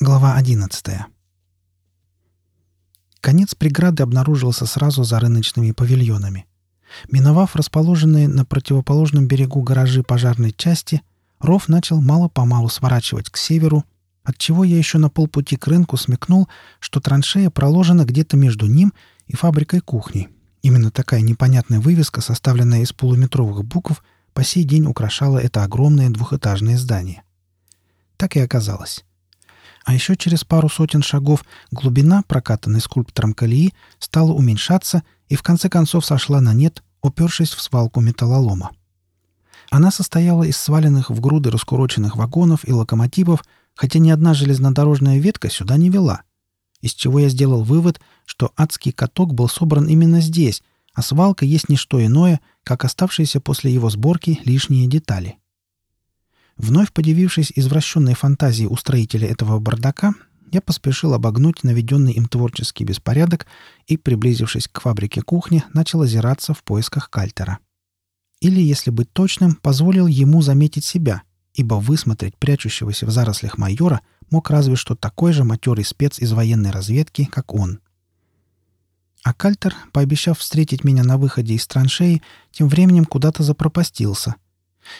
Глава 11. Конец преграды обнаружился сразу за рыночными павильонами. Миновав расположенные на противоположном берегу гаражи пожарной части, ров начал мало-помалу сворачивать к северу, отчего я еще на полпути к рынку смекнул, что траншея проложена где-то между ним и фабрикой кухни. Именно такая непонятная вывеска, составленная из полуметровых букв, по сей день украшала это огромное двухэтажное здание. Так и оказалось. А еще через пару сотен шагов глубина, прокатанной скульптором колеи, стала уменьшаться и в конце концов сошла на нет, упершись в свалку металлолома. Она состояла из сваленных в груды раскуроченных вагонов и локомотивов, хотя ни одна железнодорожная ветка сюда не вела. Из чего я сделал вывод, что адский каток был собран именно здесь, а свалка есть не что иное, как оставшиеся после его сборки лишние детали. Вновь подивившись извращенной фантазии устроителя этого бардака, я поспешил обогнуть наведенный им творческий беспорядок и, приблизившись к фабрике кухни, начал озираться в поисках кальтера. Или, если быть точным, позволил ему заметить себя, ибо высмотреть прячущегося в зарослях майора мог разве что такой же матерый спец из военной разведки, как он. А кальтер, пообещав встретить меня на выходе из траншеи, тем временем куда-то запропастился —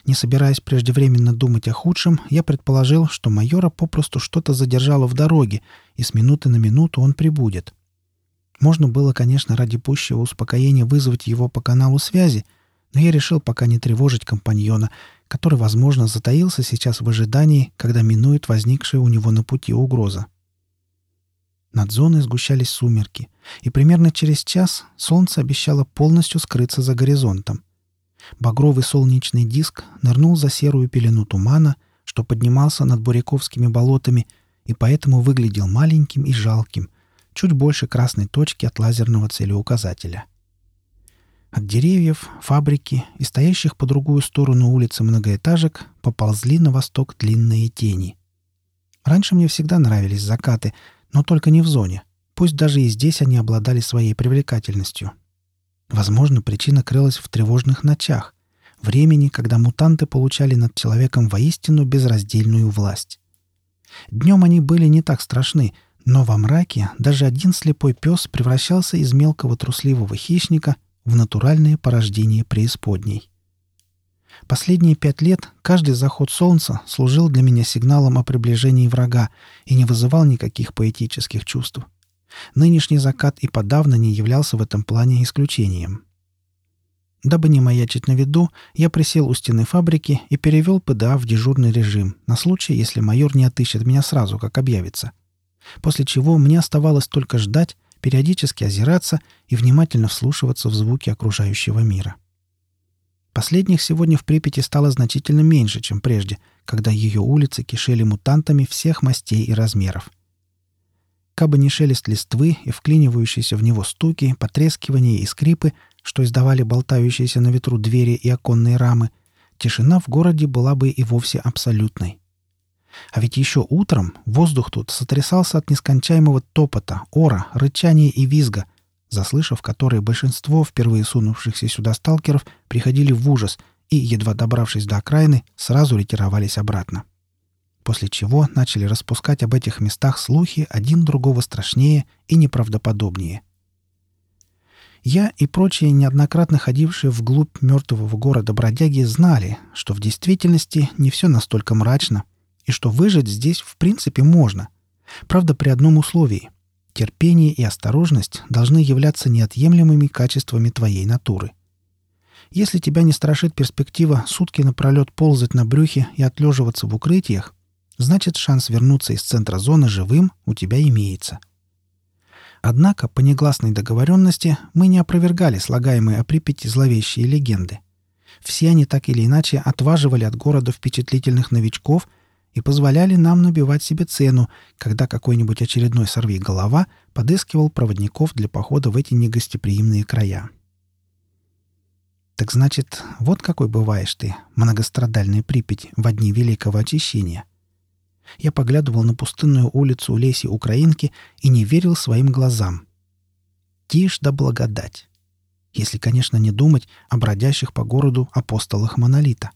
не собираясь преждевременно думать о худшем, я предположил, что майора попросту что-то задержало в дороге, и с минуты на минуту он прибудет. Можно было, конечно, ради пущего успокоения вызвать его по каналу связи, но я решил пока не тревожить компаньона, который, возможно, затаился сейчас в ожидании, когда минует возникшая у него на пути угроза. Над зоной сгущались сумерки, и примерно через час солнце обещало полностью скрыться за горизонтом. Багровый солнечный диск нырнул за серую пелену тумана, что поднимался над Буряковскими болотами и поэтому выглядел маленьким и жалким, чуть больше красной точки от лазерного целеуказателя. От деревьев, фабрики и стоящих по другую сторону улицы многоэтажек поползли на восток длинные тени. Раньше мне всегда нравились закаты, но только не в зоне. Пусть даже и здесь они обладали своей привлекательностью — Возможно, причина крылась в тревожных ночах, времени, когда мутанты получали над человеком воистину безраздельную власть. Днем они были не так страшны, но во мраке даже один слепой пес превращался из мелкого трусливого хищника в натуральное порождение преисподней. Последние пять лет каждый заход солнца служил для меня сигналом о приближении врага и не вызывал никаких поэтических чувств. Нынешний закат и подавно не являлся в этом плане исключением. Дабы не маячить на виду, я присел у стены фабрики и перевел ПДА в дежурный режим на случай, если майор не отыщет меня сразу, как объявится. После чего мне оставалось только ждать, периодически озираться и внимательно вслушиваться в звуки окружающего мира. Последних сегодня в Припяти стало значительно меньше, чем прежде, когда ее улицы кишели мутантами всех мастей и размеров — Кабы не шелест листвы и вклинивающиеся в него стуки, потрескивания и скрипы, что издавали болтающиеся на ветру двери и оконные рамы, тишина в городе была бы и вовсе абсолютной. А ведь еще утром воздух тут сотрясался от нескончаемого топота, ора, рычания и визга, заслышав которые большинство впервые сунувшихся сюда сталкеров приходили в ужас и, едва добравшись до окраины, сразу ретировались обратно после чего начали распускать об этих местах слухи один другого страшнее и неправдоподобнее. Я и прочие неоднократно ходившие вглубь мертвого города бродяги знали, что в действительности не все настолько мрачно, и что выжить здесь в принципе можно. Правда, при одном условии. Терпение и осторожность должны являться неотъемлемыми качествами твоей натуры. Если тебя не страшит перспектива сутки напролет ползать на брюхе и отлеживаться в укрытиях, значит шанс вернуться из центра зоны живым у тебя имеется. Однако, по негласной договоренности, мы не опровергали слагаемые о Припяти зловещие легенды. Все они так или иначе отваживали от города впечатлительных новичков и позволяли нам набивать себе цену, когда какой-нибудь очередной сорви-голова подыскивал проводников для похода в эти негостеприимные края. Так значит, вот какой бываешь ты, многострадальный Припять, в дни Великого Очищения — я поглядывал на пустынную улицу Леси Украинки и не верил своим глазам. Тишь да благодать. Если, конечно, не думать о бродящих по городу апостолах Монолита.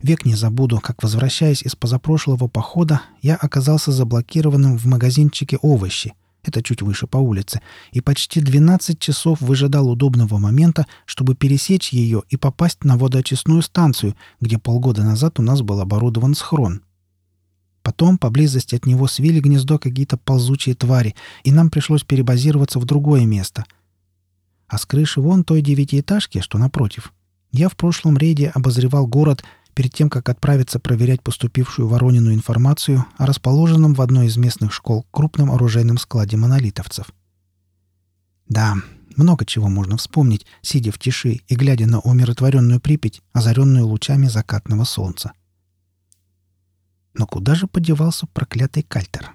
Век не забуду, как, возвращаясь из позапрошлого похода, я оказался заблокированным в магазинчике овощи. Это чуть выше по улице. И почти 12 часов выжидал удобного момента, чтобы пересечь ее и попасть на водоочистную станцию, где полгода назад у нас был оборудован схрон. Потом поблизости от него свили гнездо какие-то ползучие твари, и нам пришлось перебазироваться в другое место. А с крыши вон той девятиэтажки, что напротив, я в прошлом рейде обозревал город — перед тем, как отправиться проверять поступившую Воронину информацию о расположенном в одной из местных школ крупном оружейном складе монолитовцев. Да, много чего можно вспомнить, сидя в тиши и глядя на умиротворенную Припять, озаренную лучами закатного солнца. Но куда же подевался проклятый кальтер?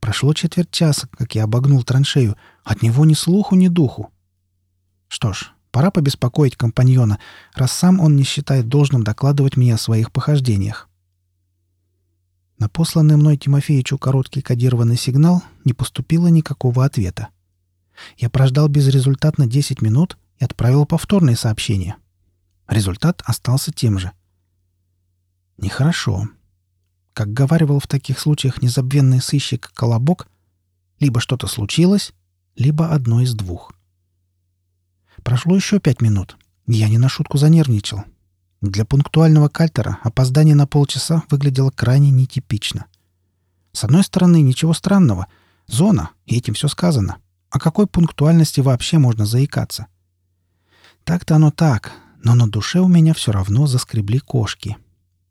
Прошло четверть часа, как я обогнул траншею. От него ни слуху, ни духу. Что ж, Пора побеспокоить компаньона, раз сам он не считает должным докладывать мне о своих похождениях. На посланный мной Тимофеичу короткий кодированный сигнал не поступило никакого ответа. Я прождал безрезультатно 10 минут и отправил повторное сообщение. Результат остался тем же. Нехорошо. Как говаривал в таких случаях незабвенный сыщик Колобок, либо что-то случилось, либо одно из двух. Прошло еще пять минут. Я не на шутку занервничал. Для пунктуального кальтера опоздание на полчаса выглядело крайне нетипично. С одной стороны, ничего странного. Зона, и этим все сказано. О какой пунктуальности вообще можно заикаться? Так-то оно так, но на душе у меня все равно заскребли кошки.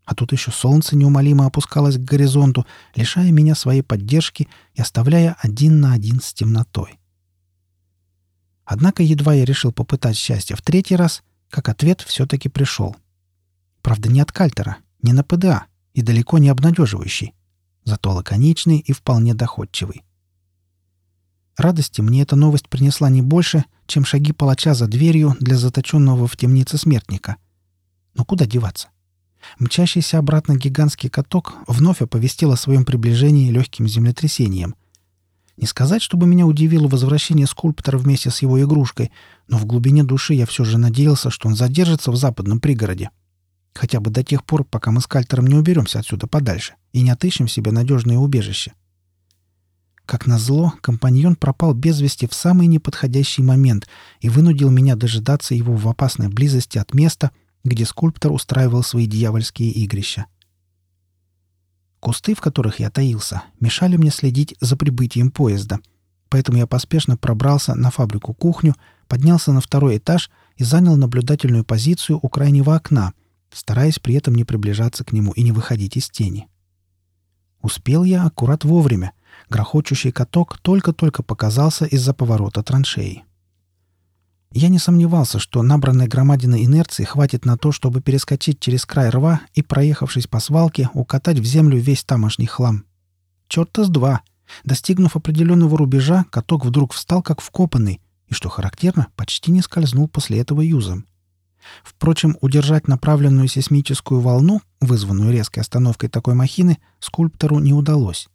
А тут еще солнце неумолимо опускалось к горизонту, лишая меня своей поддержки и оставляя один на один с темнотой. Однако едва я решил попытать счастье в третий раз, как ответ все-таки пришел. Правда, не от Кальтера, не на ПДА и далеко не обнадеживающий, зато лаконичный и вполне доходчивый. Радости мне эта новость принесла не больше, чем шаги палача за дверью для заточенного в темнице смертника. Но куда деваться? Мчащийся обратно гигантский каток вновь оповестил о своем приближении легким землетрясением — не сказать, чтобы меня удивило возвращение скульптора вместе с его игрушкой, но в глубине души я все же надеялся, что он задержится в западном пригороде. Хотя бы до тех пор, пока мы с Кальтером не уберемся отсюда подальше и не отыщем себе надежное убежище. Как назло, компаньон пропал без вести в самый неподходящий момент и вынудил меня дожидаться его в опасной близости от места, где скульптор устраивал свои дьявольские игрища. Кусты, в которых я таился, мешали мне следить за прибытием поезда. Поэтому я поспешно пробрался на фабрику-кухню, поднялся на второй этаж и занял наблюдательную позицию у крайнего окна, стараясь при этом не приближаться к нему и не выходить из тени. Успел я аккурат вовремя. Грохочущий каток только-только показался из-за поворота траншеи. Я не сомневался, что набранной громадиной инерции хватит на то, чтобы перескочить через край рва и, проехавшись по свалке, укатать в землю весь тамошний хлам. Черта с два! Достигнув определенного рубежа, каток вдруг встал как вкопанный, и, что характерно, почти не скользнул после этого юзом. Впрочем, удержать направленную сейсмическую волну, вызванную резкой остановкой такой махины, скульптору не удалось.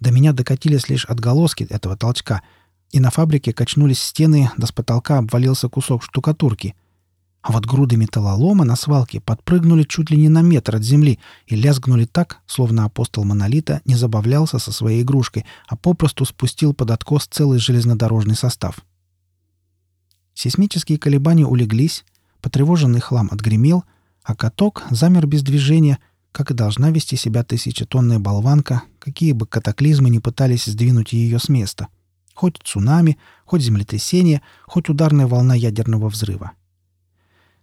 До меня докатились лишь отголоски этого толчка — и на фабрике качнулись стены, да с потолка обвалился кусок штукатурки. А вот груды металлолома на свалке подпрыгнули чуть ли не на метр от земли и лязгнули так, словно апостол Монолита не забавлялся со своей игрушкой, а попросту спустил под откос целый железнодорожный состав. Сейсмические колебания улеглись, потревоженный хлам отгремел, а каток замер без движения, как и должна вести себя тысячетонная болванка, какие бы катаклизмы ни пытались сдвинуть ее с места — Хоть цунами, хоть землетрясение, хоть ударная волна ядерного взрыва.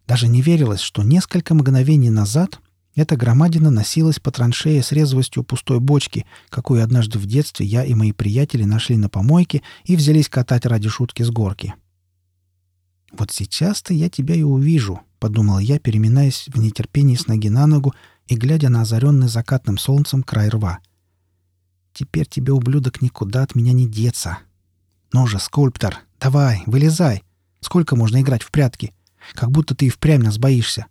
Даже не верилось, что несколько мгновений назад эта громадина носилась по траншее с резвостью пустой бочки, какую однажды в детстве я и мои приятели нашли на помойке и взялись катать ради шутки с горки. «Вот сейчас-то я тебя и увижу», — подумал я, переминаясь в нетерпении с ноги на ногу и глядя на озаренный закатным солнцем край рва. «Теперь тебе, ублюдок, никуда от меня не деться. «Ну же, скульптор, давай, вылезай! Сколько можно играть в прятки? Как будто ты и впрямь нас боишься.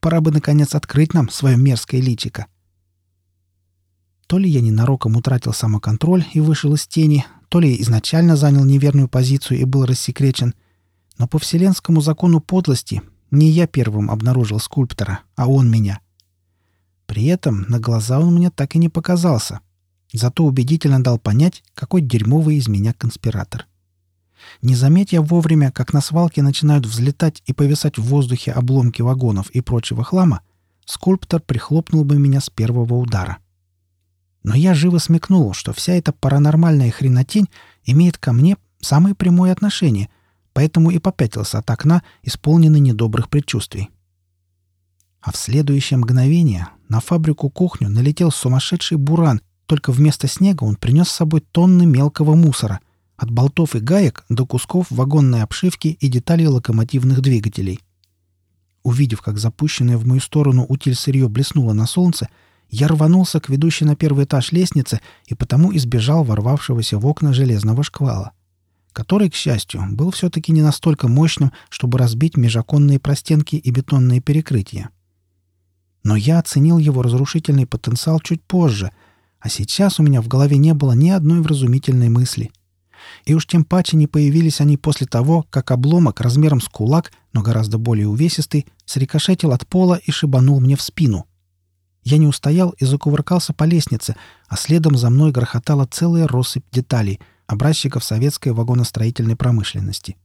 Пора бы, наконец, открыть нам свое мерзкое личико». То ли я ненароком утратил самоконтроль и вышел из тени, то ли изначально занял неверную позицию и был рассекречен, но по вселенскому закону подлости не я первым обнаружил скульптора, а он меня. При этом на глаза он мне так и не показался. Зато убедительно дал понять, какой дерьмовый из меня конспиратор. Не заметя вовремя, как на свалке начинают взлетать и повисать в воздухе обломки вагонов и прочего хлама, скульптор прихлопнул бы меня с первого удара. Но я живо смекнул, что вся эта паранормальная хренотень имеет ко мне самое прямое отношение, поэтому и попятился от окна, исполненный недобрых предчувствий. А в следующее мгновение на фабрику-кухню налетел сумасшедший буран, только вместо снега он принес с собой тонны мелкого мусора, от болтов и гаек до кусков вагонной обшивки и деталей локомотивных двигателей. Увидев, как запущенное в мою сторону утиль сырье блеснуло на солнце, я рванулся к ведущей на первый этаж лестницы и потому избежал ворвавшегося в окна железного шквала, который, к счастью, был все-таки не настолько мощным, чтобы разбить межоконные простенки и бетонные перекрытия. Но я оценил его разрушительный потенциал чуть позже, а сейчас у меня в голове не было ни одной вразумительной мысли. И уж тем паче не появились они после того, как обломок размером с кулак, но гораздо более увесистый, срикошетил от пола и шибанул мне в спину. Я не устоял и закувыркался по лестнице, а следом за мной грохотала целая россыпь деталей, образчиков советской вагоностроительной промышленности.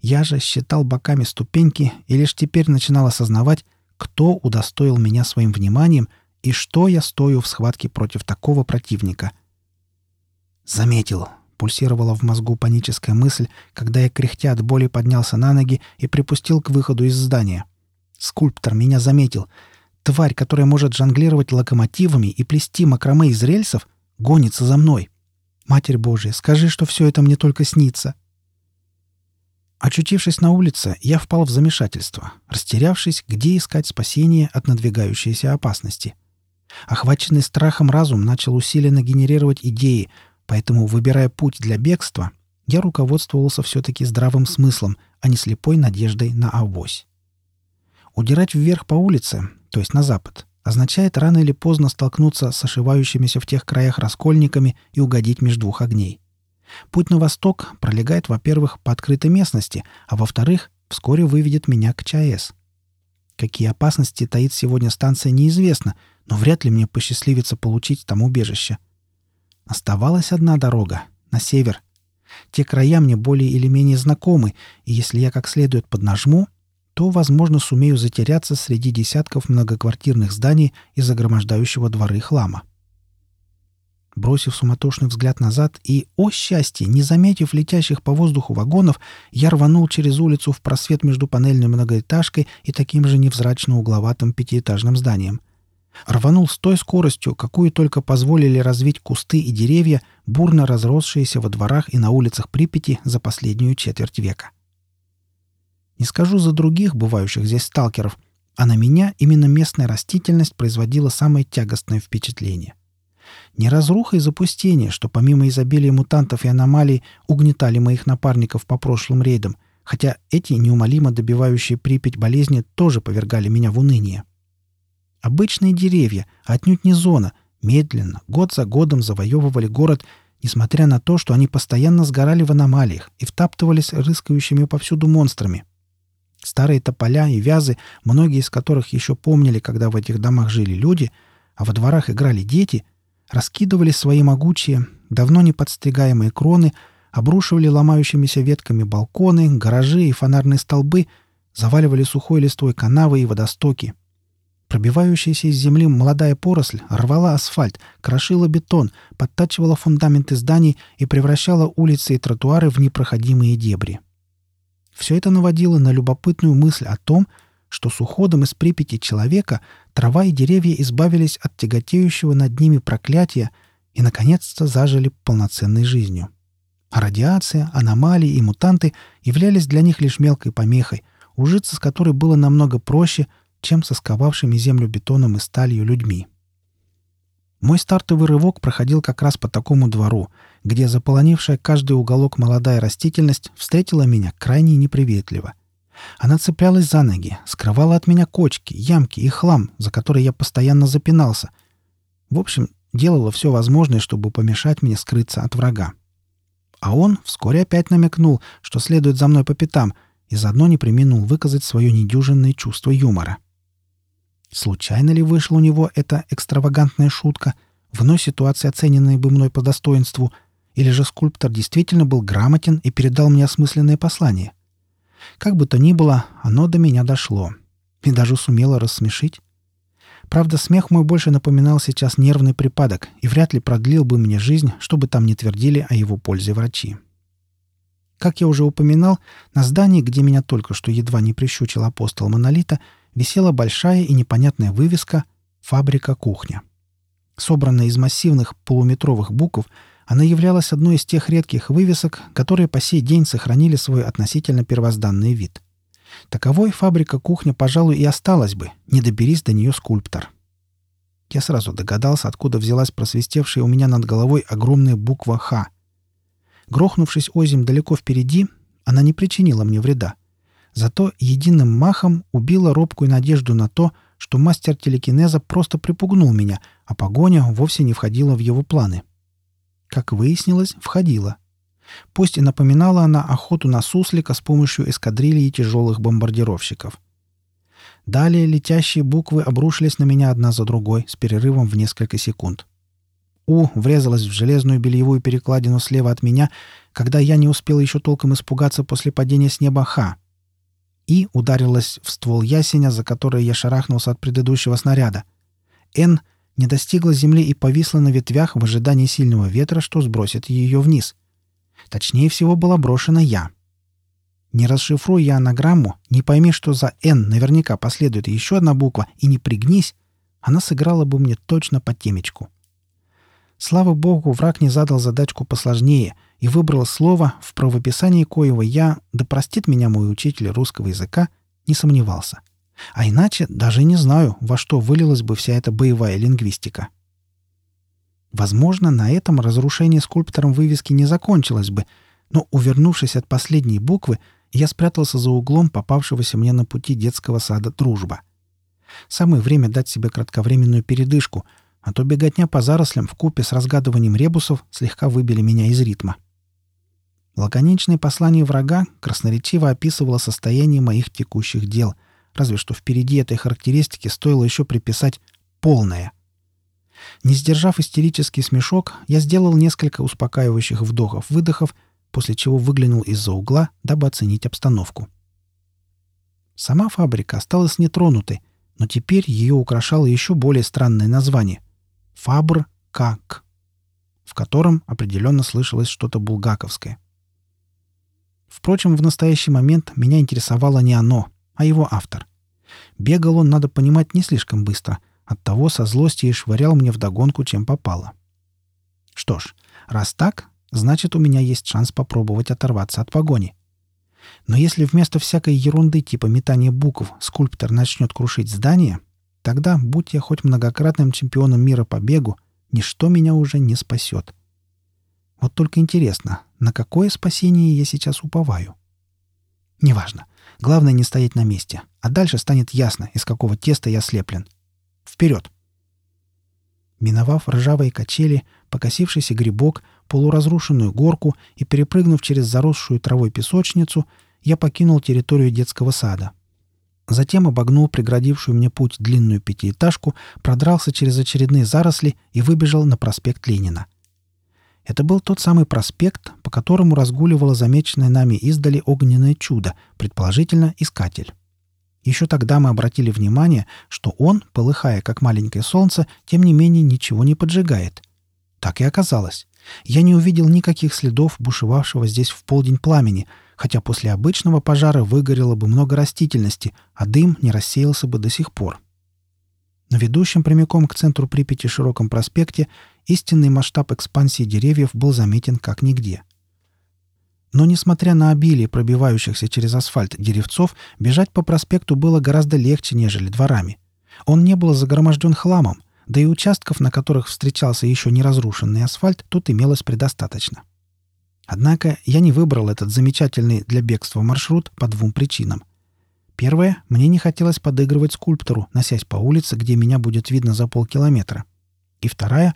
Я же считал боками ступеньки и лишь теперь начинал осознавать, кто удостоил меня своим вниманием и что я стою в схватке против такого противника. «Заметил», — пульсировала в мозгу паническая мысль, когда я, кряхтя от боли, поднялся на ноги и припустил к выходу из здания. «Скульптор меня заметил. Тварь, которая может жонглировать локомотивами и плести макраме из рельсов, гонится за мной. Матерь Божья, скажи, что все это мне только снится». Очутившись на улице, я впал в замешательство, растерявшись, где искать спасение от надвигающейся опасности. Охваченный страхом разум начал усиленно генерировать идеи, поэтому, выбирая путь для бегства, я руководствовался все-таки здравым смыслом, а не слепой надеждой на авось. Удирать вверх по улице, то есть на запад, означает рано или поздно столкнуться с ошивающимися в тех краях раскольниками и угодить между двух огней. Путь на восток пролегает, во-первых, по открытой местности, а во-вторых, вскоре выведет меня к ЧАЭС. Какие опасности таит сегодня станция, неизвестно, но вряд ли мне посчастливится получить там убежище. Оставалась одна дорога — на север. Те края мне более или менее знакомы, и если я как следует поднажму, то, возможно, сумею затеряться среди десятков многоквартирных зданий и загромождающего дворы хлама. Бросив суматошный взгляд назад и, о счастье, не заметив летящих по воздуху вагонов, я рванул через улицу в просвет между панельной многоэтажкой и таким же невзрачно-угловатым пятиэтажным зданием. Рванул с той скоростью, какую только позволили развить кусты и деревья, бурно разросшиеся во дворах и на улицах Припяти за последнюю четверть века. Не скажу за других бывающих здесь сталкеров, а на меня именно местная растительность производила самое тягостное впечатление. Не разруха и запустение, что помимо изобилия мутантов и аномалий угнетали моих напарников по прошлым рейдам, хотя эти неумолимо добивающие Припять болезни тоже повергали меня в уныние. Обычные деревья, отнюдь не зона, медленно, год за годом завоевывали город, несмотря на то, что они постоянно сгорали в аномалиях и втаптывались рыскающими повсюду монстрами. Старые тополя и вязы, многие из которых еще помнили, когда в этих домах жили люди, а во дворах играли дети, раскидывали свои могучие, давно не подстригаемые кроны, обрушивали ломающимися ветками балконы, гаражи и фонарные столбы, заваливали сухой листвой канавы и водостоки. Пробивающаяся из земли молодая поросль рвала асфальт, крошила бетон, подтачивала фундаменты зданий и превращала улицы и тротуары в непроходимые дебри. Все это наводило на любопытную мысль о том, что с уходом из Припяти человека трава и деревья избавились от тяготеющего над ними проклятия и, наконец-то, зажили полноценной жизнью. А радиация, аномалии и мутанты являлись для них лишь мелкой помехой, ужиться с которой было намного проще, чем со сковавшими землю бетоном и сталью людьми. Мой стартовый рывок проходил как раз по такому двору, где заполонившая каждый уголок молодая растительность встретила меня крайне неприветливо — она цеплялась за ноги, скрывала от меня кочки, ямки и хлам, за который я постоянно запинался. В общем, делала все возможное, чтобы помешать мне скрыться от врага. А он вскоре опять намекнул, что следует за мной по пятам, и заодно не приминул выказать свое недюжинное чувство юмора. Случайно ли вышла у него эта экстравагантная шутка, в иной ситуации оцененная бы мной по достоинству, или же скульптор действительно был грамотен и передал мне осмысленное послание? Как бы то ни было, оно до меня дошло. И даже сумело рассмешить. Правда, смех мой больше напоминал сейчас нервный припадок и вряд ли продлил бы мне жизнь, чтобы там не твердили о его пользе врачи. Как я уже упоминал, на здании, где меня только что едва не прищучил апостол Монолита, висела большая и непонятная вывеска «Фабрика кухня». Собранная из массивных полуметровых букв, она являлась одной из тех редких вывесок, которые по сей день сохранили свой относительно первозданный вид – Таковой фабрика кухня, пожалуй, и осталась бы, не доберись до нее скульптор. Я сразу догадался, откуда взялась просвистевшая у меня над головой огромная буква «Х». Грохнувшись озим далеко впереди, она не причинила мне вреда. Зато единым махом убила робкую надежду на то, что мастер телекинеза просто припугнул меня, а погоня вовсе не входила в его планы. Как выяснилось, входила. Пусть и напоминала она охоту на суслика с помощью эскадрильи тяжелых бомбардировщиков. Далее летящие буквы обрушились на меня одна за другой с перерывом в несколько секунд. «У» врезалась в железную бельевую перекладину слева от меня, когда я не успел еще толком испугаться после падения с неба «Х». «И» ударилась в ствол ясеня, за который я шарахнулся от предыдущего снаряда. «Н» не достигла земли и повисла на ветвях в ожидании сильного ветра, что сбросит ее вниз — Точнее всего, была брошена я. Не расшифруй я анаграмму, не пойми, что за «Н» наверняка последует еще одна буква, и не пригнись, она сыграла бы мне точно по темечку. Слава богу, враг не задал задачку посложнее и выбрал слово, в правописании коего я, да простит меня мой учитель русского языка, не сомневался. А иначе даже не знаю, во что вылилась бы вся эта боевая лингвистика. Возможно, на этом разрушение скульптором вывески не закончилось бы, но, увернувшись от последней буквы, я спрятался за углом попавшегося мне на пути детского сада «Дружба». Самое время дать себе кратковременную передышку, а то беготня по зарослям в купе с разгадыванием ребусов слегка выбили меня из ритма. Лаконичное послание врага красноречиво описывало состояние моих текущих дел, разве что впереди этой характеристики стоило еще приписать «полное», не сдержав истерический смешок, я сделал несколько успокаивающих вдохов-выдохов, после чего выглянул из-за угла, дабы оценить обстановку. Сама фабрика осталась нетронутой, но теперь ее украшало еще более странное название — «Фабр Как», в котором определенно слышалось что-то булгаковское. Впрочем, в настоящий момент меня интересовало не оно, а его автор. Бегал он, надо понимать, не слишком быстро — Оттого со злости и швырял мне вдогонку, чем попало. Что ж, раз так, значит, у меня есть шанс попробовать оторваться от погони. Но если вместо всякой ерунды типа метания букв скульптор начнет крушить здание, тогда, будь я хоть многократным чемпионом мира по бегу, ничто меня уже не спасет. Вот только интересно, на какое спасение я сейчас уповаю? Неважно. Главное не стоять на месте, а дальше станет ясно, из какого теста я слеплен — Вперед!» Миновав ржавые качели, покосившийся грибок, полуразрушенную горку и перепрыгнув через заросшую травой песочницу, я покинул территорию детского сада. Затем обогнул преградившую мне путь длинную пятиэтажку, продрался через очередные заросли и выбежал на проспект Ленина. Это был тот самый проспект, по которому разгуливало замеченное нами издали огненное чудо, предположительно, искатель. Еще тогда мы обратили внимание, что он, полыхая как маленькое солнце, тем не менее ничего не поджигает. Так и оказалось. Я не увидел никаких следов бушевавшего здесь в полдень пламени, хотя после обычного пожара выгорело бы много растительности, а дым не рассеялся бы до сих пор. На ведущем прямиком к центру Припяти широком проспекте истинный масштаб экспансии деревьев был заметен как нигде — но, несмотря на обилие пробивающихся через асфальт деревцов, бежать по проспекту было гораздо легче, нежели дворами. Он не был загроможден хламом, да и участков, на которых встречался еще не разрушенный асфальт, тут имелось предостаточно. Однако я не выбрал этот замечательный для бегства маршрут по двум причинам. Первое, мне не хотелось подыгрывать скульптору, носясь по улице, где меня будет видно за полкилометра. И вторая,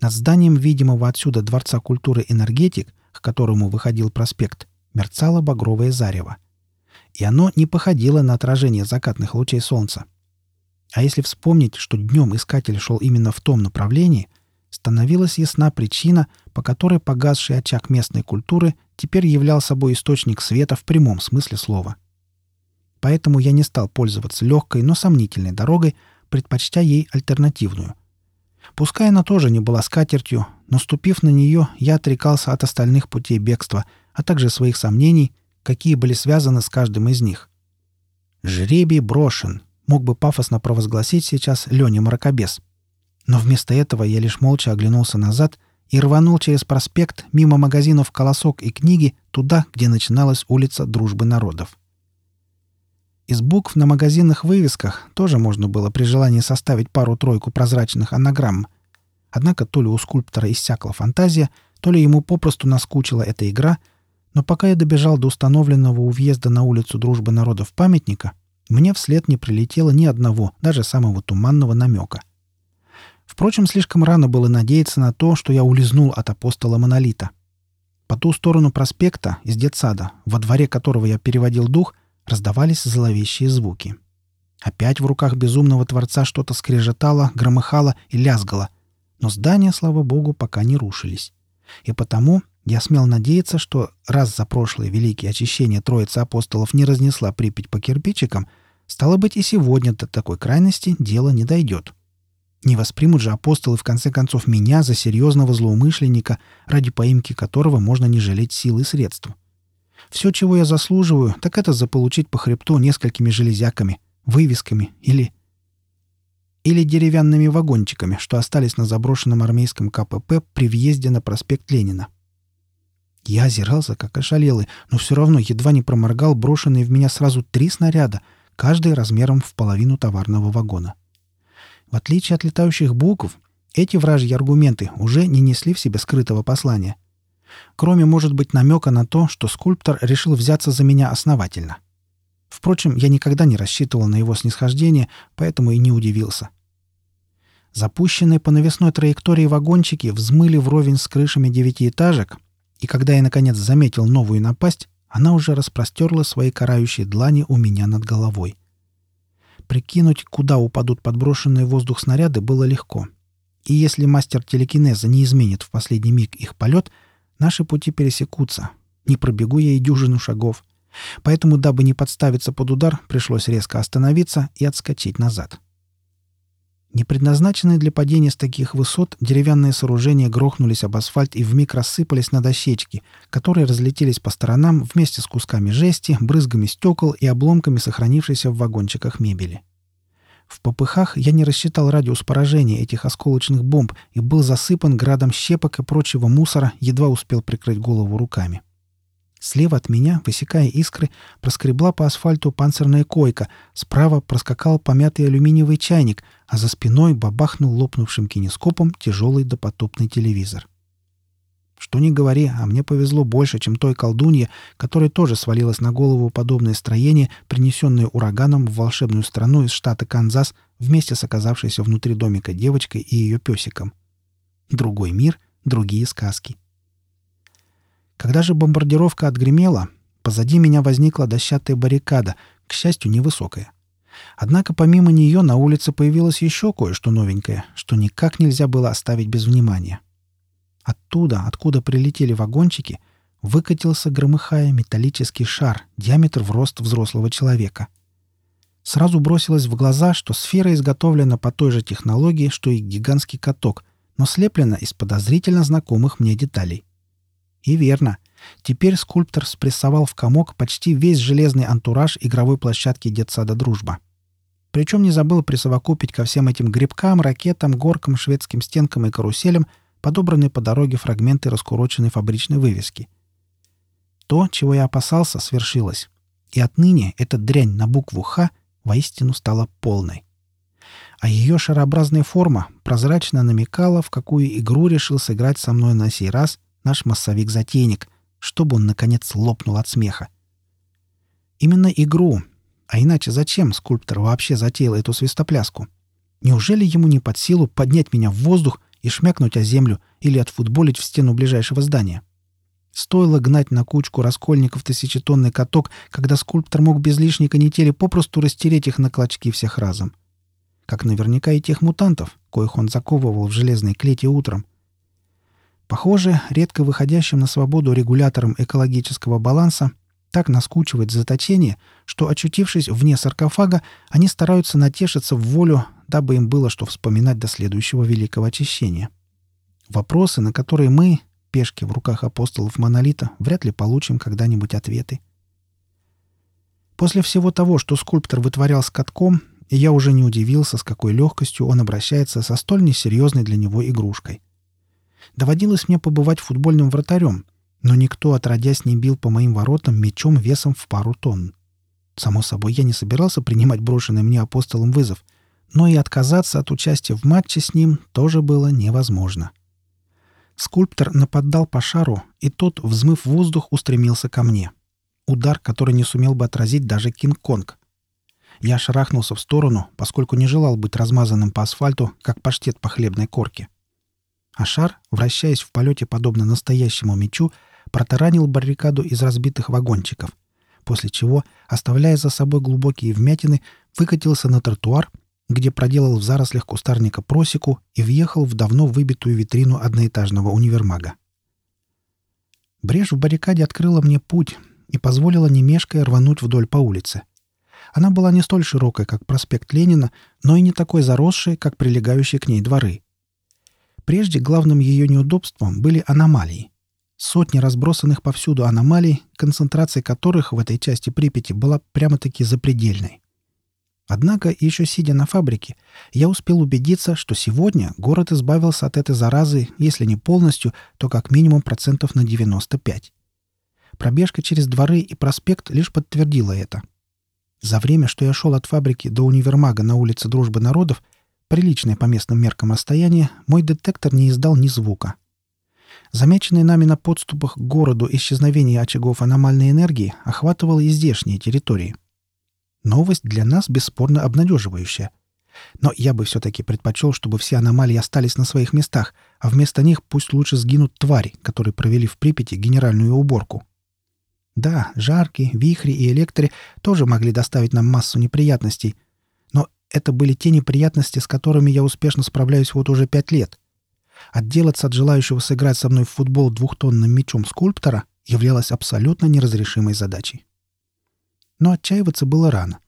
над зданием видимого отсюда Дворца культуры «Энергетик» к которому выходил проспект, мерцало багровое зарево. И оно не походило на отражение закатных лучей солнца. А если вспомнить, что днем искатель шел именно в том направлении, становилась ясна причина, по которой погасший очаг местной культуры теперь являл собой источник света в прямом смысле слова. Поэтому я не стал пользоваться легкой, но сомнительной дорогой, предпочтя ей альтернативную. Пускай она тоже не была скатертью, но ступив на нее, я отрекался от остальных путей бегства, а также своих сомнений, какие были связаны с каждым из них. «Жребий брошен», мог бы пафосно провозгласить сейчас Леня Мракобес. Но вместо этого я лишь молча оглянулся назад и рванул через проспект мимо магазинов «Колосок» и «Книги» туда, где начиналась улица Дружбы народов. Из букв на магазинных вывесках тоже можно было при желании составить пару-тройку прозрачных анаграмм. Однако то ли у скульптора иссякла фантазия, то ли ему попросту наскучила эта игра, но пока я добежал до установленного у въезда на улицу Дружбы народов памятника, мне вслед не прилетело ни одного, даже самого туманного намека. Впрочем, слишком рано было надеяться на то, что я улизнул от апостола Монолита. По ту сторону проспекта, из детсада, во дворе которого я переводил дух, раздавались зловещие звуки. Опять в руках безумного Творца что-то скрежетало, громыхало и лязгало. Но здания, слава богу, пока не рушились. И потому я смел надеяться, что раз за прошлое великие очищения Троицы апостолов не разнесла Припять по кирпичикам, стало быть, и сегодня до такой крайности дело не дойдет. Не воспримут же апостолы в конце концов меня за серьезного злоумышленника, ради поимки которого можно не жалеть сил и средств. Все, чего я заслуживаю, так это заполучить по хребту несколькими железяками, вывесками или... или деревянными вагончиками, что остались на заброшенном армейском КПП при въезде на проспект Ленина. Я озирался, как ошалелый, но все равно едва не проморгал брошенные в меня сразу три снаряда, каждый размером в половину товарного вагона. В отличие от летающих букв, эти вражьи аргументы уже не несли в себе скрытого послания. Кроме, может быть, намека на то, что скульптор решил взяться за меня основательно. Впрочем, я никогда не рассчитывал на его снисхождение, поэтому и не удивился. Запущенные по навесной траектории вагончики взмыли вровень с крышами девятиэтажек, и когда я, наконец, заметил новую напасть, она уже распростерла свои карающие длани у меня над головой. Прикинуть, куда упадут подброшенные в воздух снаряды, было легко. И если мастер телекинеза не изменит в последний миг их полет, наши пути пересекутся. Не пробегу я и дюжину шагов. Поэтому, дабы не подставиться под удар, пришлось резко остановиться и отскочить назад. — не предназначенные для падения с таких высот, деревянные сооружения грохнулись об асфальт и вмиг рассыпались на дощечки, которые разлетелись по сторонам вместе с кусками жести, брызгами стекол и обломками сохранившейся в вагончиках мебели. В попыхах я не рассчитал радиус поражения этих осколочных бомб и был засыпан градом щепок и прочего мусора, едва успел прикрыть голову руками. Слева от меня, высекая искры, проскребла по асфальту панцирная койка, справа проскакал помятый алюминиевый чайник, а за спиной бабахнул лопнувшим кинескопом тяжелый допотопный телевизор. Что ни говори, а мне повезло больше, чем той колдунье, которая тоже свалилась на голову подобное строение, принесенное ураганом в волшебную страну из штата Канзас вместе с оказавшейся внутри домика девочкой и ее песиком. Другой мир, другие сказки — когда же бомбардировка отгремела, позади меня возникла дощатая баррикада, к счастью, невысокая. Однако помимо нее на улице появилось еще кое-что новенькое, что никак нельзя было оставить без внимания. Оттуда, откуда прилетели вагончики, выкатился, громыхая, металлический шар, диаметр в рост взрослого человека. Сразу бросилось в глаза, что сфера изготовлена по той же технологии, что и гигантский каток, но слеплена из подозрительно знакомых мне деталей. И верно. Теперь скульптор спрессовал в комок почти весь железный антураж игровой площадки детсада «Дружба». Причем не забыл присовокупить ко всем этим грибкам, ракетам, горкам, шведским стенкам и каруселям подобранные по дороге фрагменты раскуроченной фабричной вывески. То, чего я опасался, свершилось. И отныне эта дрянь на букву «Х» воистину стала полной. А ее шарообразная форма прозрачно намекала, в какую игру решил сыграть со мной на сей раз наш массовик-затейник, чтобы он, наконец, лопнул от смеха. Именно игру. А иначе зачем скульптор вообще затеял эту свистопляску? Неужели ему не под силу поднять меня в воздух и шмякнуть о землю или отфутболить в стену ближайшего здания? Стоило гнать на кучку раскольников тысячетонный каток, когда скульптор мог без лишней канители попросту растереть их на клочки всех разом. как наверняка и тех мутантов, коих он заковывал в железной клете утром. Похоже, редко выходящим на свободу регулятором экологического баланса так наскучивает заточение, что, очутившись вне саркофага, они стараются натешиться в волю, дабы им было что вспоминать до следующего великого очищения. Вопросы, на которые мы, пешки в руках апостолов Монолита, вряд ли получим когда-нибудь ответы. После всего того, что скульптор вытворял с катком, я уже не удивился, с какой легкостью он обращается со столь несерьезной для него игрушкой. Доводилось мне побывать футбольным вратарем, но никто, отродясь, не бил по моим воротам мечом весом в пару тонн. Само собой, я не собирался принимать брошенный мне апостолом вызов, но и отказаться от участия в матче с ним тоже было невозможно. Скульптор нападал по шару, и тот, взмыв воздух, устремился ко мне. Удар, который не сумел бы отразить даже Кинг-Конг. Я шарахнулся в сторону, поскольку не желал быть размазанным по асфальту, как паштет по хлебной корке. А шар, вращаясь в полете подобно настоящему мечу, протаранил баррикаду из разбитых вагончиков, после чего, оставляя за собой глубокие вмятины, выкатился на тротуар где проделал в зарослях кустарника просеку и въехал в давно выбитую витрину одноэтажного универмага. Брешь в баррикаде открыла мне путь и позволила не мешкая рвануть вдоль по улице. Она была не столь широкой, как проспект Ленина, но и не такой заросшей, как прилегающие к ней дворы. Прежде главным ее неудобством были аномалии. Сотни разбросанных повсюду аномалий, концентрация которых в этой части Припяти была прямо-таки запредельной. Однако, еще сидя на фабрике, я успел убедиться, что сегодня город избавился от этой заразы, если не полностью, то как минимум процентов на 95. Пробежка через дворы и проспект лишь подтвердила это. За время, что я шел от фабрики до универмага на улице Дружбы народов, приличное по местным меркам расстояние, мой детектор не издал ни звука. Замеченное нами на подступах к городу исчезновение очагов аномальной энергии охватывало и здешние территории — Новость для нас бесспорно обнадеживающая. Но я бы все-таки предпочел, чтобы все аномалии остались на своих местах, а вместо них пусть лучше сгинут твари, которые провели в Припяти генеральную уборку. Да, жарки, вихри и электри тоже могли доставить нам массу неприятностей, но это были те неприятности, с которыми я успешно справляюсь вот уже пять лет. Отделаться от желающего сыграть со мной в футбол двухтонным мечом скульптора являлось абсолютно неразрешимой задачей. Но отчаиваться было рано.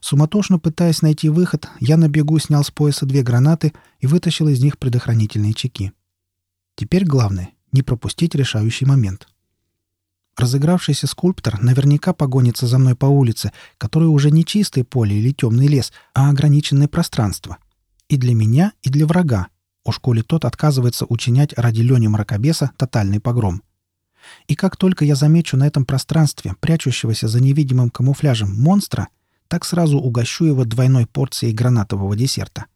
Суматошно пытаясь найти выход, я на бегу снял с пояса две гранаты и вытащил из них предохранительные чеки. Теперь главное — не пропустить решающий момент. Разыгравшийся скульптор наверняка погонится за мной по улице, которая уже не чистое поле или темный лес, а ограниченное пространство. И для меня, и для врага, уж коли тот отказывается учинять ради Лени Мракобеса тотальный погром. И как только я замечу на этом пространстве прячущегося за невидимым камуфляжем монстра, так сразу угощу его двойной порцией гранатового десерта.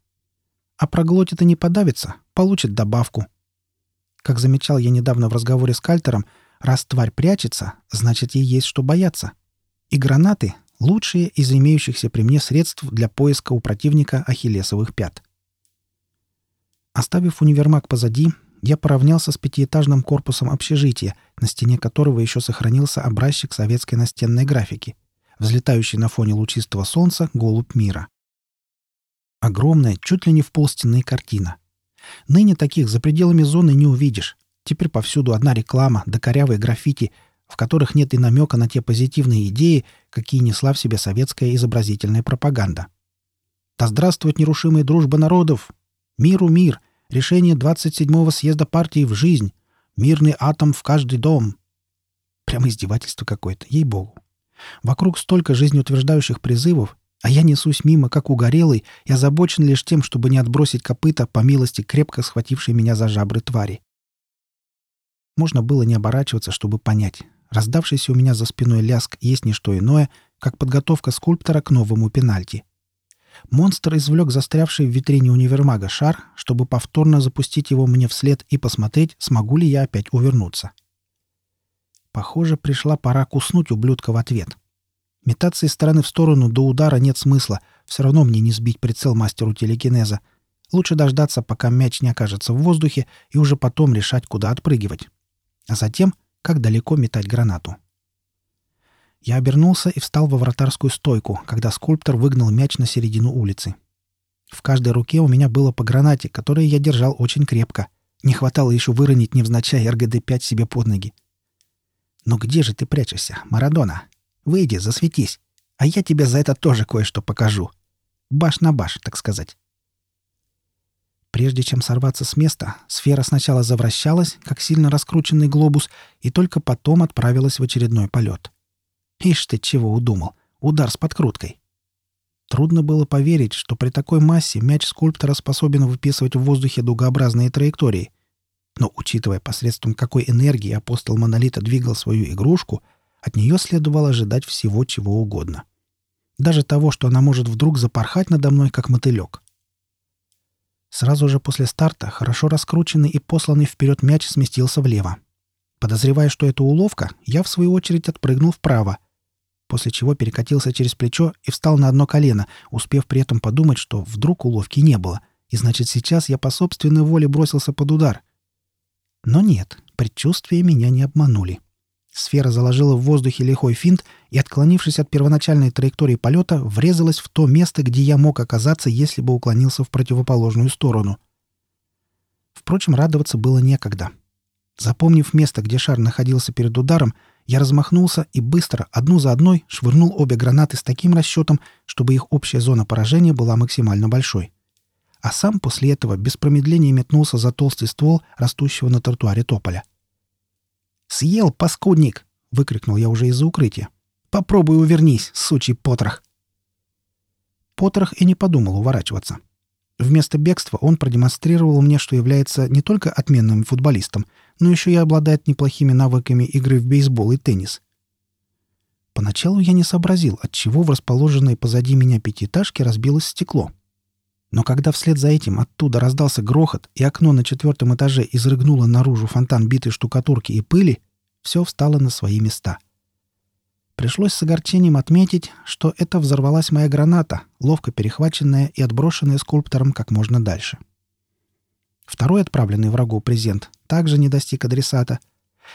А проглотит и не подавится, получит добавку. Как замечал я недавно в разговоре с Кальтером, раз тварь прячется, значит ей есть что бояться. И гранаты — лучшие из имеющихся при мне средств для поиска у противника ахиллесовых пят. Оставив универмаг позади, я поравнялся с пятиэтажным корпусом общежития, на стене которого еще сохранился образчик советской настенной графики, взлетающий на фоне лучистого солнца голубь мира. Огромная, чуть ли не в полстены картина. Ныне таких за пределами зоны не увидишь. Теперь повсюду одна реклама, да корявые граффити, в которых нет и намека на те позитивные идеи, какие несла в себе советская изобразительная пропаганда. «Да здравствует нерушимая дружба народов! Миру мир!» Решение 27-го съезда партии в жизнь. Мирный атом в каждый дом. Прямо издевательство какое-то, ей-богу. Вокруг столько жизнеутверждающих призывов, а я несусь мимо, как угорелый, и озабочен лишь тем, чтобы не отбросить копыта по милости крепко схватившей меня за жабры твари. Можно было не оборачиваться, чтобы понять. Раздавшийся у меня за спиной ляск есть не что иное, как подготовка скульптора к новому пенальти. Монстр извлек застрявший в витрине универмага шар, чтобы повторно запустить его мне вслед и посмотреть, смогу ли я опять увернуться. Похоже, пришла пора куснуть ублюдка в ответ. Метаться из стороны в сторону до удара нет смысла. Все равно мне не сбить прицел мастеру телекинеза. Лучше дождаться, пока мяч не окажется в воздухе, и уже потом решать, куда отпрыгивать. А затем, как далеко метать гранату. Я обернулся и встал во вратарскую стойку, когда скульптор выгнал мяч на середину улицы. В каждой руке у меня было по гранате, которые я держал очень крепко. Не хватало еще выронить невзначай РГД-5 себе под ноги. «Ну где же ты прячешься, Марадона? Выйди, засветись, а я тебе за это тоже кое-что покажу. Баш на баш, так сказать». Прежде чем сорваться с места, сфера сначала завращалась, как сильно раскрученный глобус, и только потом отправилась в очередной полет. Ишь ты чего удумал. Удар с подкруткой. Трудно было поверить, что при такой массе мяч скульптора способен выписывать в воздухе дугообразные траектории. Но, учитывая посредством какой энергии апостол Монолита двигал свою игрушку, от нее следовало ожидать всего чего угодно. Даже того, что она может вдруг запорхать надо мной, как мотылек. Сразу же после старта хорошо раскрученный и посланный вперед мяч сместился влево. Подозревая, что это уловка, я в свою очередь отпрыгнул вправо — после чего перекатился через плечо и встал на одно колено, успев при этом подумать, что вдруг уловки не было, и значит сейчас я по собственной воле бросился под удар. Но нет, предчувствия меня не обманули. Сфера заложила в воздухе лихой финт и, отклонившись от первоначальной траектории полета, врезалась в то место, где я мог оказаться, если бы уклонился в противоположную сторону. Впрочем, радоваться было некогда. Запомнив место, где шар находился перед ударом, я размахнулся и быстро, одну за одной, швырнул обе гранаты с таким расчетом, чтобы их общая зона поражения была максимально большой. А сам после этого без промедления метнулся за толстый ствол растущего на тротуаре тополя. «Съел, паскудник!» — выкрикнул я уже из-за укрытия. «Попробуй увернись, сучий потрох!» Потрох и не подумал уворачиваться. Вместо бегства он продемонстрировал мне, что является не только отменным футболистом, но еще и обладает неплохими навыками игры в бейсбол и теннис. Поначалу я не сообразил, от чего в расположенной позади меня пятиэтажке разбилось стекло. Но когда вслед за этим оттуда раздался грохот, и окно на четвертом этаже изрыгнуло наружу фонтан битой штукатурки и пыли, все встало на свои места. Пришлось с огорчением отметить, что это взорвалась моя граната, ловко перехваченная и отброшенная скульптором как можно дальше. — Второй отправленный врагу презент также не достиг адресата.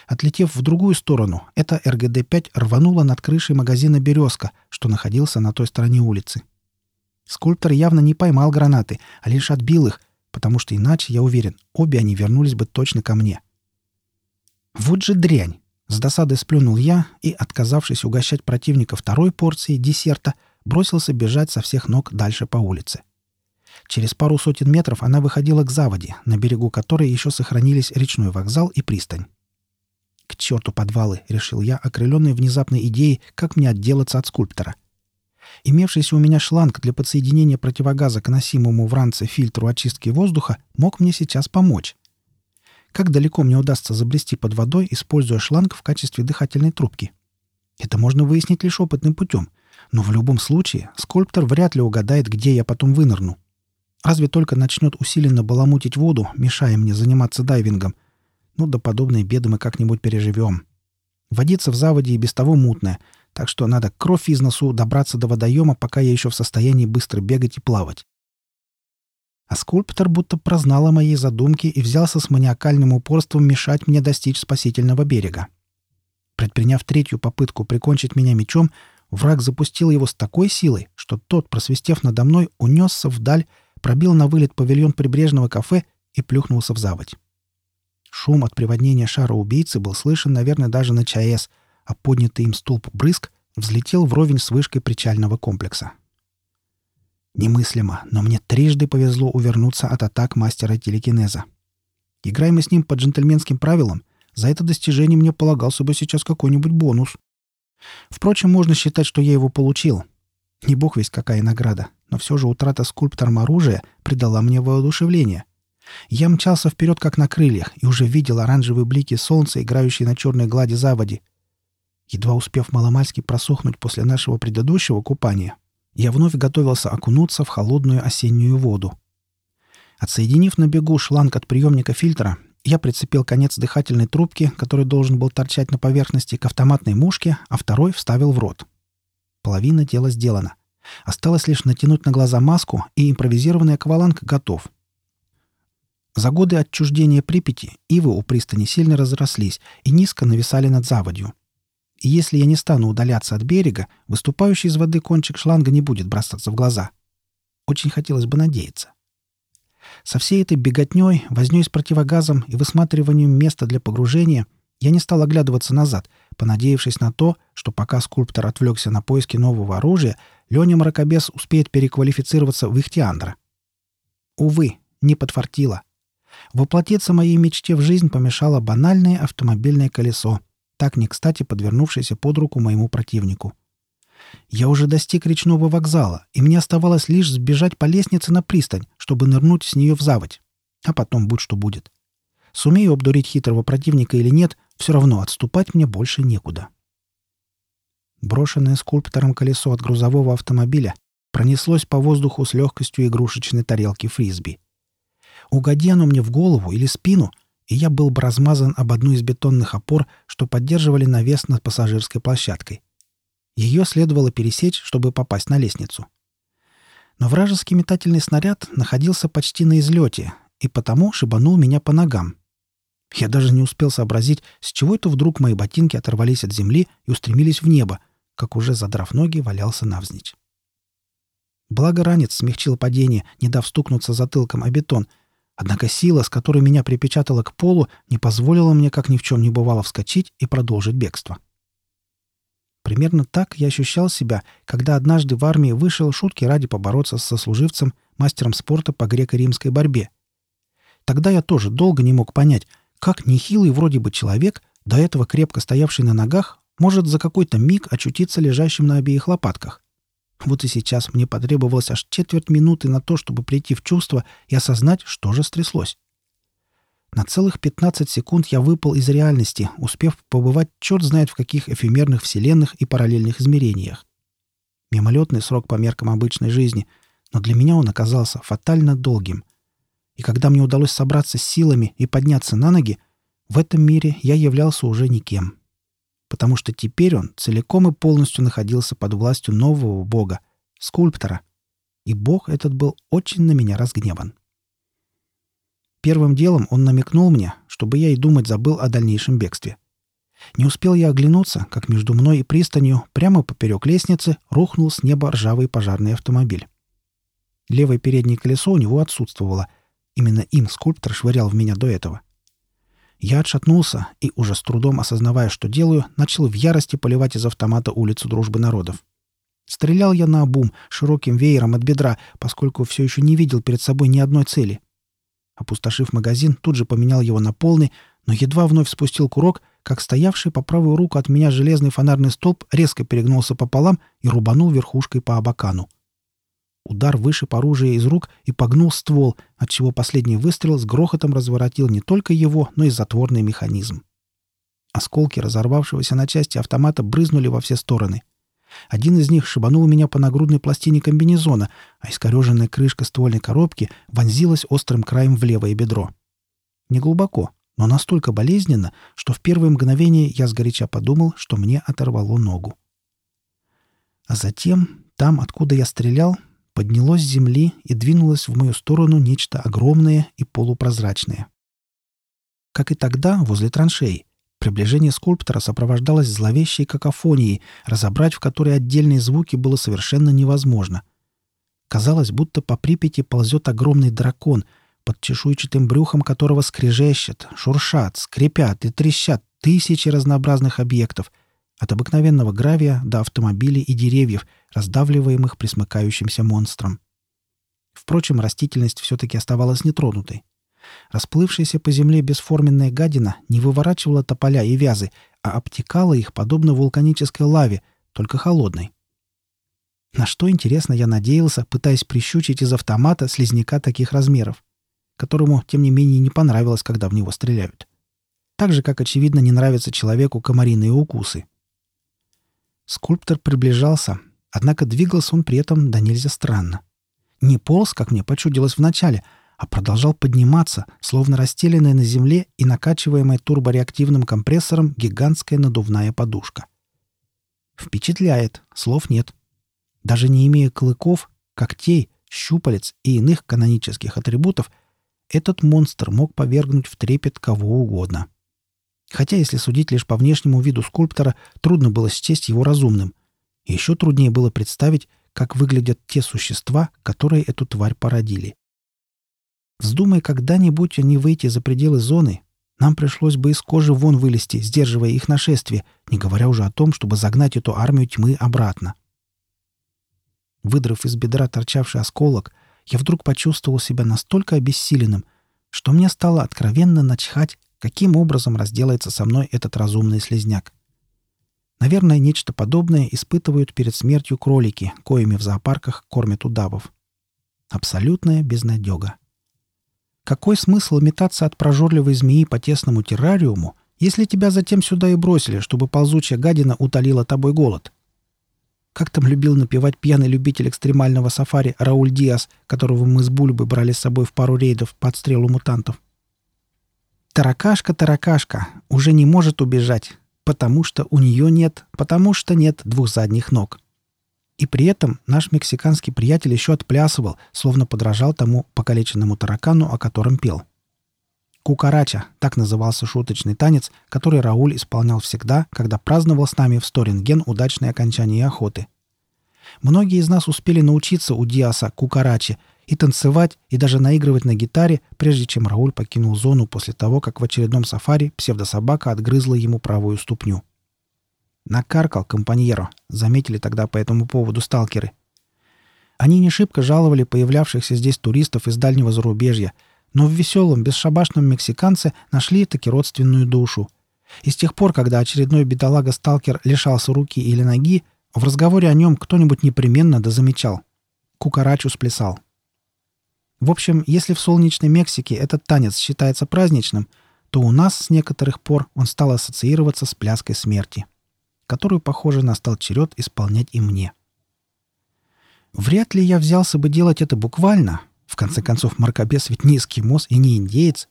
Отлетев в другую сторону, эта РГД-5 рванула над крышей магазина «Березка», что находился на той стороне улицы. Скульптор явно не поймал гранаты, а лишь отбил их, потому что иначе, я уверен, обе они вернулись бы точно ко мне. Вот же дрянь! С досадой сплюнул я и, отказавшись угощать противника второй порцией десерта, бросился бежать со всех ног дальше по улице. — Через пару сотен метров она выходила к заводе, на берегу которой еще сохранились речной вокзал и пристань. «К черту подвалы!» — решил я, окрыленный внезапной идеей, как мне отделаться от скульптора. Имевшийся у меня шланг для подсоединения противогаза к носимому в ранце фильтру очистки воздуха мог мне сейчас помочь. Как далеко мне удастся забрести под водой, используя шланг в качестве дыхательной трубки? Это можно выяснить лишь опытным путем. Но в любом случае скульптор вряд ли угадает, где я потом вынырну. Разве только начнет усиленно баламутить воду, мешая мне заниматься дайвингом. Ну, до подобной беды мы как-нибудь переживем. Водиться в заводе и без того мутная, так что надо кровь из носу добраться до водоема, пока я еще в состоянии быстро бегать и плавать. А скульптор будто прознал о моей задумке и взялся с маниакальным упорством мешать мне достичь спасительного берега. Предприняв третью попытку прикончить меня мечом, враг запустил его с такой силой, что тот, просвистев надо мной, унесся вдаль пробил на вылет павильон прибрежного кафе и плюхнулся в заводь. Шум от приводнения шара убийцы был слышен, наверное, даже на ЧАЭС, а поднятый им столб брызг взлетел вровень с вышкой причального комплекса. Немыслимо, но мне трижды повезло увернуться от атак мастера телекинеза. Играем мы с ним по джентльменским правилам, за это достижение мне полагался бы сейчас какой-нибудь бонус. Впрочем, можно считать, что я его получил. Не бог весть какая награда но все же утрата скульптором оружия придала мне воодушевление. Я мчался вперед, как на крыльях, и уже видел оранжевые блики солнца, играющие на черной глади заводи. Едва успев маломальски просохнуть после нашего предыдущего купания, я вновь готовился окунуться в холодную осеннюю воду. Отсоединив на бегу шланг от приемника фильтра, я прицепил конец дыхательной трубки, который должен был торчать на поверхности, к автоматной мушке, а второй вставил в рот. Половина дела сделана — Осталось лишь натянуть на глаза маску, и импровизированный акваланг готов. За годы отчуждения Припяти ивы у пристани сильно разрослись и низко нависали над заводью. И если я не стану удаляться от берега, выступающий из воды кончик шланга не будет бросаться в глаза. Очень хотелось бы надеяться. Со всей этой беготней, вознёй с противогазом и высматриванием места для погружения я не стал оглядываться назад, понадеявшись на то, что пока скульптор отвлекся на поиски нового оружия, Леня Мракобес успеет переквалифицироваться в Ихтиандра. Увы, не подфартило. Воплотиться моей мечте в жизнь помешало банальное автомобильное колесо, так не кстати подвернувшееся под руку моему противнику. Я уже достиг речного вокзала, и мне оставалось лишь сбежать по лестнице на пристань, чтобы нырнуть с нее в заводь. А потом будь что будет. Сумею обдурить хитрого противника или нет, все равно отступать мне больше некуда. Брошенное скульптором колесо от грузового автомобиля пронеслось по воздуху с легкостью игрушечной тарелки фрисби. Угоди оно мне в голову или спину, и я был бы размазан об одну из бетонных опор, что поддерживали навес над пассажирской площадкой. Ее следовало пересечь, чтобы попасть на лестницу. Но вражеский метательный снаряд находился почти на излете, и потому шибанул меня по ногам, я даже не успел сообразить, с чего это вдруг мои ботинки оторвались от земли и устремились в небо, как уже, задрав ноги, валялся навзничь. Благо ранец смягчил падение, не дав стукнуться затылком о бетон, однако сила, с которой меня припечатало к полу, не позволила мне, как ни в чем не бывало, вскочить и продолжить бегство. Примерно так я ощущал себя, когда однажды в армии вышел шутки ради побороться с сослуживцем, мастером спорта по греко-римской борьбе. Тогда я тоже долго не мог понять, как нехилый вроде бы человек, до этого крепко стоявший на ногах, может за какой-то миг очутиться лежащим на обеих лопатках. Вот и сейчас мне потребовалось аж четверть минуты на то, чтобы прийти в чувство и осознать, что же стряслось. На целых 15 секунд я выпал из реальности, успев побывать черт знает в каких эфемерных вселенных и параллельных измерениях. Мимолетный срок по меркам обычной жизни, но для меня он оказался фатально долгим — и когда мне удалось собраться с силами и подняться на ноги, в этом мире я являлся уже никем. Потому что теперь он целиком и полностью находился под властью нового бога, скульптора. И бог этот был очень на меня разгневан. Первым делом он намекнул мне, чтобы я и думать забыл о дальнейшем бегстве. Не успел я оглянуться, как между мной и пристанью, прямо поперек лестницы, рухнул с неба ржавый пожарный автомобиль. Левое переднее колесо у него отсутствовало — Именно им скульптор швырял в меня до этого. Я отшатнулся и, уже с трудом осознавая, что делаю, начал в ярости поливать из автомата улицу Дружбы народов. Стрелял я на обум, широким веером от бедра, поскольку все еще не видел перед собой ни одной цели. Опустошив магазин, тут же поменял его на полный, но едва вновь спустил курок, как стоявший по правую руку от меня железный фонарный столб резко перегнулся пополам и рубанул верхушкой по абакану. Удар вышиб оружие из рук и погнул ствол, отчего последний выстрел с грохотом разворотил не только его, но и затворный механизм. Осколки разорвавшегося на части автомата брызнули во все стороны. Один из них шибанул меня по нагрудной пластине комбинезона, а искореженная крышка ствольной коробки вонзилась острым краем в левое бедро. Не глубоко, но настолько болезненно, что в первое мгновение я сгоряча подумал, что мне оторвало ногу. А затем, там, откуда я стрелял, поднялось с земли и двинулось в мою сторону нечто огромное и полупрозрачное. Как и тогда, возле траншей, приближение скульптора сопровождалось зловещей какофонией, разобрать в которой отдельные звуки было совершенно невозможно. Казалось, будто по Припяти ползет огромный дракон, под чешуйчатым брюхом которого скрежещет, шуршат, скрипят и трещат тысячи разнообразных объектов — от обыкновенного гравия до автомобилей и деревьев, раздавливаемых присмыкающимся монстром. Впрочем, растительность все-таки оставалась нетронутой. Расплывшаяся по земле бесформенная гадина не выворачивала тополя и вязы, а обтекала их подобно вулканической лаве, только холодной. На что, интересно, я надеялся, пытаясь прищучить из автомата слизняка таких размеров, которому, тем не менее, не понравилось, когда в него стреляют. Так же, как, очевидно, не нравятся человеку комариные укусы. Скульптор приближался, однако двигался он при этом до нельзя странно. Не полз, как мне почудилось вначале, а продолжал подниматься, словно расстеленная на земле и накачиваемая турбореактивным компрессором гигантская надувная подушка. Впечатляет, слов нет. Даже не имея клыков, когтей, щупалец и иных канонических атрибутов, этот монстр мог повергнуть в трепет кого угодно. Хотя, если судить лишь по внешнему виду скульптора, трудно было счесть его разумным. Еще труднее было представить, как выглядят те существа, которые эту тварь породили. Вздумай когда-нибудь они выйти за пределы зоны, нам пришлось бы из кожи вон вылезти, сдерживая их нашествие, не говоря уже о том, чтобы загнать эту армию тьмы обратно. Выдрав из бедра торчавший осколок, я вдруг почувствовал себя настолько обессиленным, что мне стало откровенно начхать, каким образом разделается со мной этот разумный слезняк. Наверное, нечто подобное испытывают перед смертью кролики, коими в зоопарках кормят удавов. Абсолютная безнадега. Какой смысл метаться от прожорливой змеи по тесному террариуму, если тебя затем сюда и бросили, чтобы ползучая гадина утолила тобой голод? Как там любил напевать пьяный любитель экстремального сафари Рауль Диас, которого мы с Бульбой брали с собой в пару рейдов под стрелу мутантов? Таракашка, таракашка, уже не может убежать, потому что у нее нет, потому что нет двух задних ног. И при этом наш мексиканский приятель еще отплясывал, словно подражал тому покалеченному таракану, о котором пел. «Кукарача» — так назывался шуточный танец, который Рауль исполнял всегда, когда праздновал с нами в Сторинген удачное окончание охоты. Многие из нас успели научиться у Диаса кукарачи и танцевать, и даже наигрывать на гитаре, прежде чем Рауль покинул зону после того, как в очередном сафари псевдособака отгрызла ему правую ступню. Накаркал компаньеро, заметили тогда по этому поводу сталкеры. Они не шибко жаловали появлявшихся здесь туристов из дальнего зарубежья, но в веселом, бесшабашном мексиканце нашли таки родственную душу. И с тех пор, когда очередной бедолага-сталкер лишался руки или ноги, в разговоре о нем кто-нибудь непременно да замечал. Кукарачу сплясал. В общем, если в солнечной Мексике этот танец считается праздничным, то у нас с некоторых пор он стал ассоциироваться с пляской смерти которую, похоже, настал черед исполнять и мне. Вряд ли я взялся бы делать это буквально. В конце концов, Маркобес ведь не эскимос и не индеец.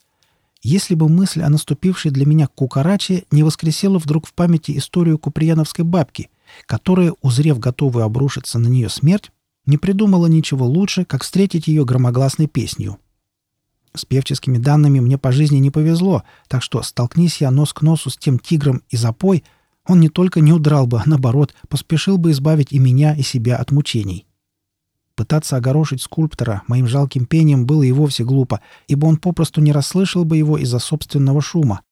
Если бы мысль о наступившей для меня кукараче не воскресила вдруг в памяти историю куприяновской бабки, которая, узрев готовую обрушиться на нее смерть, не придумала ничего лучше, как встретить ее громогласной песнью. С певческими данными мне по жизни не повезло, так что столкнись я нос к носу с тем тигром и запой, он не только не удрал бы, а наоборот, поспешил бы избавить и меня, и себя от мучений. Пытаться огорошить скульптора моим жалким пением было и вовсе глупо, ибо он попросту не расслышал бы его из-за собственного шума.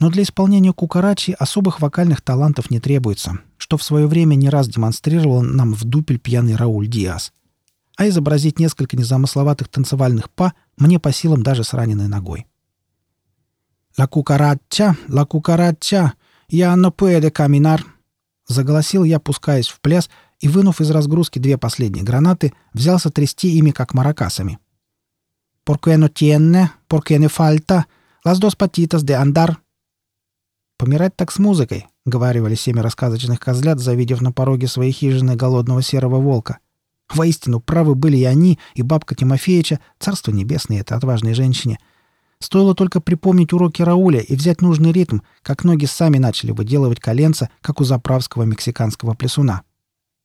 Но для исполнения кукарачи особых вокальных талантов не требуется, что в свое время не раз демонстрировал нам в дупель пьяный Рауль Диас. А изобразить несколько незамысловатых танцевальных па мне по силам даже с раненой ногой. «Ла кукарача, ла кукарача!» «Я no puede caminar!» Заголосил я, пускаясь в пляс, и, вынув из разгрузки две последние гранаты, взялся трясти ими, как маракасами. «Porque no tiene, porque не falta, las dos patitas de andar!» «Помирать так с музыкой», — говаривали семеро сказочных козлят, завидев на пороге своей хижины голодного серого волка. Воистину, правы были и они, и бабка Тимофеича, царство небесное это отважной женщине — Стоило только припомнить уроки Рауля и взять нужный ритм, как ноги сами начали выделывать коленца, как у заправского мексиканского плесуна.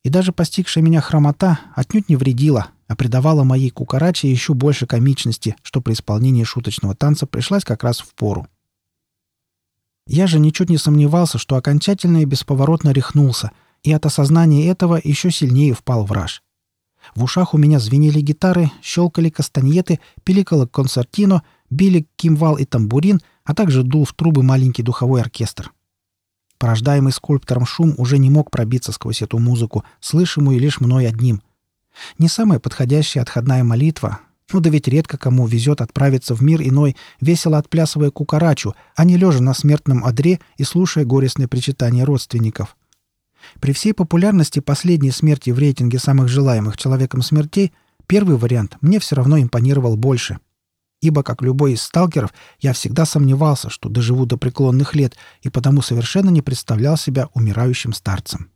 И даже постигшая меня хромота отнюдь не вредила, а придавала моей кукараче еще больше комичности, что при исполнении шуточного танца пришлась как раз в пору. Я же ничуть не сомневался, что окончательно и бесповоротно рехнулся, и от осознания этого еще сильнее впал в раж. В ушах у меня звенели гитары, щелкали кастаньеты, пиликало концертино — били кимвал и тамбурин, а также дул в трубы маленький духовой оркестр. Порождаемый скульптором шум уже не мог пробиться сквозь эту музыку, слышимую лишь мной одним. Не самая подходящая отходная молитва, ну да ведь редко кому везет отправиться в мир иной, весело отплясывая кукарачу, а не лежа на смертном одре и слушая горестные причитания родственников. При всей популярности последней смерти в рейтинге самых желаемых человеком смертей, первый вариант мне все равно импонировал больше ибо, как любой из сталкеров, я всегда сомневался, что доживу до преклонных лет, и потому совершенно не представлял себя умирающим старцем.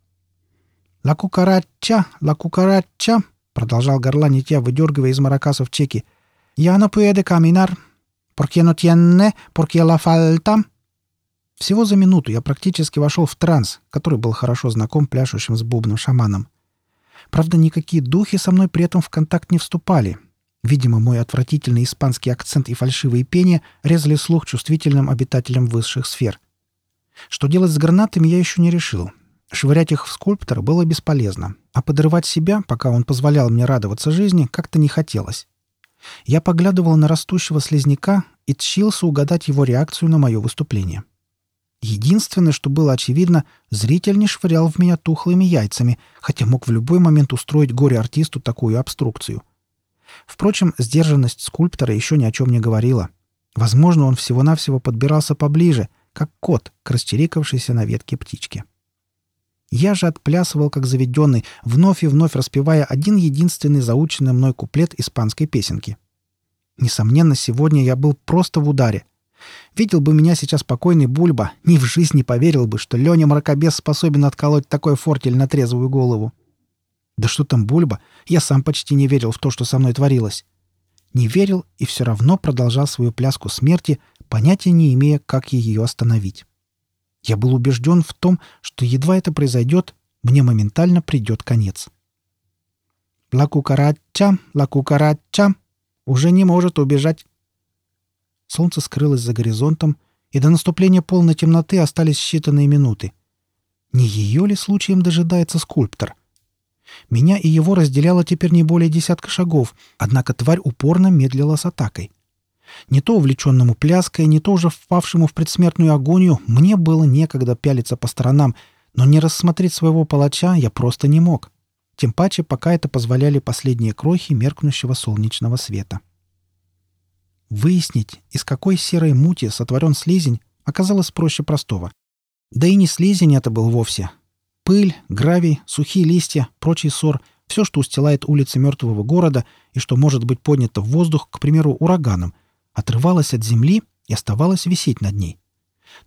«Ла кукарача, ла кукарача!» — продолжал горланить я, выдергивая из маракасов чеки. «Я no puede caminar. Porque no tiene, porque la falta...» Всего за минуту я практически вошел в транс, который был хорошо знаком пляшущим с бубном шаманом. Правда, никакие духи со мной при этом в контакт не вступали — Видимо, мой отвратительный испанский акцент и фальшивые пения резали слух чувствительным обитателям высших сфер. Что делать с гранатами, я еще не решил. Швырять их в скульптора было бесполезно, а подрывать себя, пока он позволял мне радоваться жизни, как-то не хотелось. Я поглядывал на растущего слизняка и тщился угадать его реакцию на мое выступление. Единственное, что было очевидно, зритель не швырял в меня тухлыми яйцами, хотя мог в любой момент устроить горе-артисту такую обструкцию. Впрочем, сдержанность скульптора еще ни о чем не говорила. Возможно, он всего-навсего подбирался поближе, как кот к растерикавшейся на ветке птичке. Я же отплясывал, как заведенный, вновь и вновь распевая один единственный заученный мной куплет испанской песенки. Несомненно, сегодня я был просто в ударе. Видел бы меня сейчас покойный Бульба, ни в жизнь не поверил бы, что Леня Мракобес способен отколоть такой фортель на трезвую голову. Да что там Бульба, я сам почти не верил в то, что со мной творилось. Не верил и все равно продолжал свою пляску смерти, понятия не имея, как ее остановить. Я был убежден в том, что едва это произойдет, мне моментально придет конец. «Ла кукарача, ла кукарача» уже не может убежать. Солнце скрылось за горизонтом, и до наступления полной темноты остались считанные минуты. Не ее ли случаем дожидается скульптор? Меня и его разделяло теперь не более десятка шагов, однако тварь упорно медлила с атакой. Не то увлеченному пляской, не то уже впавшему в предсмертную агонию мне было некогда пялиться по сторонам, но не рассмотреть своего палача я просто не мог. Тем паче, пока это позволяли последние крохи меркнущего солнечного света. Выяснить, из какой серой мути сотворен слизень, оказалось проще простого. Да и не слизень это был вовсе. Пыль, гравий, сухие листья, прочий сор — все, что устилает улицы мертвого города и что может быть поднято в воздух, к примеру, ураганом — отрывалась от земли и оставалась висеть над ней.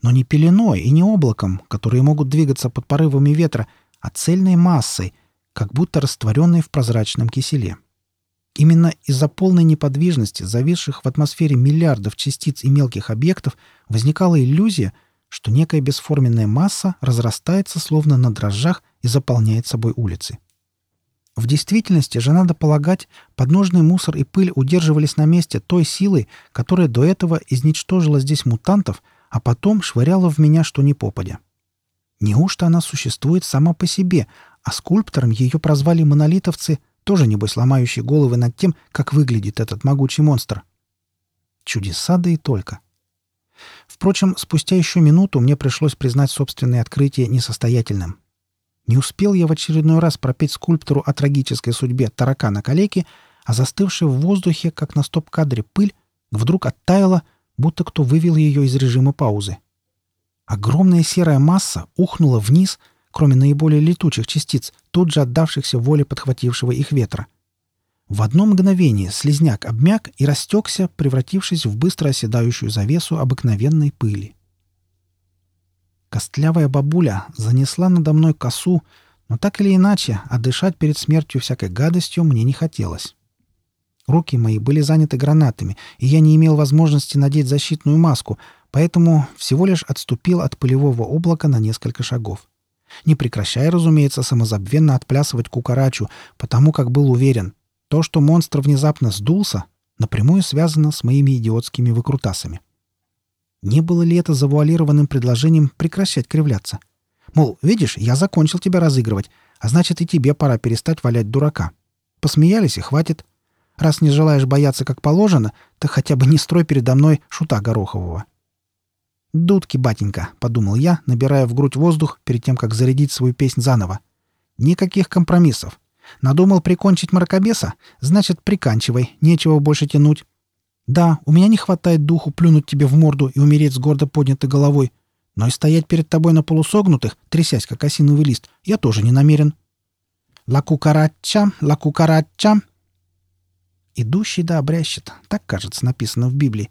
Но не пеленой и не облаком, которые могут двигаться под порывами ветра, а цельной массой, как будто растворенной в прозрачном киселе. Именно из-за полной неподвижности, зависших в атмосфере миллиардов частиц и мелких объектов, возникала иллюзия, что некая бесформенная масса разрастается словно на дрожжах и заполняет собой улицы. В действительности же, надо полагать, подножный мусор и пыль удерживались на месте той силой, которая до этого изничтожила здесь мутантов, а потом швыряла в меня что ни попадя. Неужто она существует сама по себе, а скульптором ее прозвали монолитовцы, тоже, небось, ломающие головы над тем, как выглядит этот могучий монстр? Чудеса да и только. Впрочем, спустя еще минуту мне пришлось признать собственное открытие несостоятельным. Не успел я в очередной раз пропеть скульптору о трагической судьбе таракана калеки, а застывшая в воздухе, как на стоп-кадре, пыль вдруг оттаяла, будто кто вывел ее из режима паузы. Огромная серая масса ухнула вниз, кроме наиболее летучих частиц, тут же отдавшихся воле подхватившего их ветра. В одно мгновение слизняк обмяк и растекся, превратившись в быстро оседающую завесу обыкновенной пыли. Костлявая бабуля занесла надо мной косу, но так или иначе, а дышать перед смертью всякой гадостью мне не хотелось. Руки мои были заняты гранатами, и я не имел возможности надеть защитную маску, поэтому всего лишь отступил от пылевого облака на несколько шагов. Не прекращая, разумеется, самозабвенно отплясывать кукарачу, потому как был уверен, то, что монстр внезапно сдулся, напрямую связано с моими идиотскими выкрутасами. — не было ли это завуалированным предложением прекращать кривляться? Мол, видишь, я закончил тебя разыгрывать, а значит и тебе пора перестать валять дурака. Посмеялись и хватит. Раз не желаешь бояться как положено, то хотя бы не строй передо мной шута Горохового. «Дудки, батенька», — подумал я, набирая в грудь воздух перед тем, как зарядить свою песнь заново. «Никаких компромиссов. Надумал прикончить мракобеса? Значит, приканчивай, нечего больше тянуть. Да, у меня не хватает духу плюнуть тебе в морду и умереть с гордо поднятой головой. Но и стоять перед тобой на полусогнутых, трясясь, как осиновый лист, я тоже не намерен. Ла-кукарача, ла-кукарача. Идущий да обрящет, так, кажется, написано в Библии.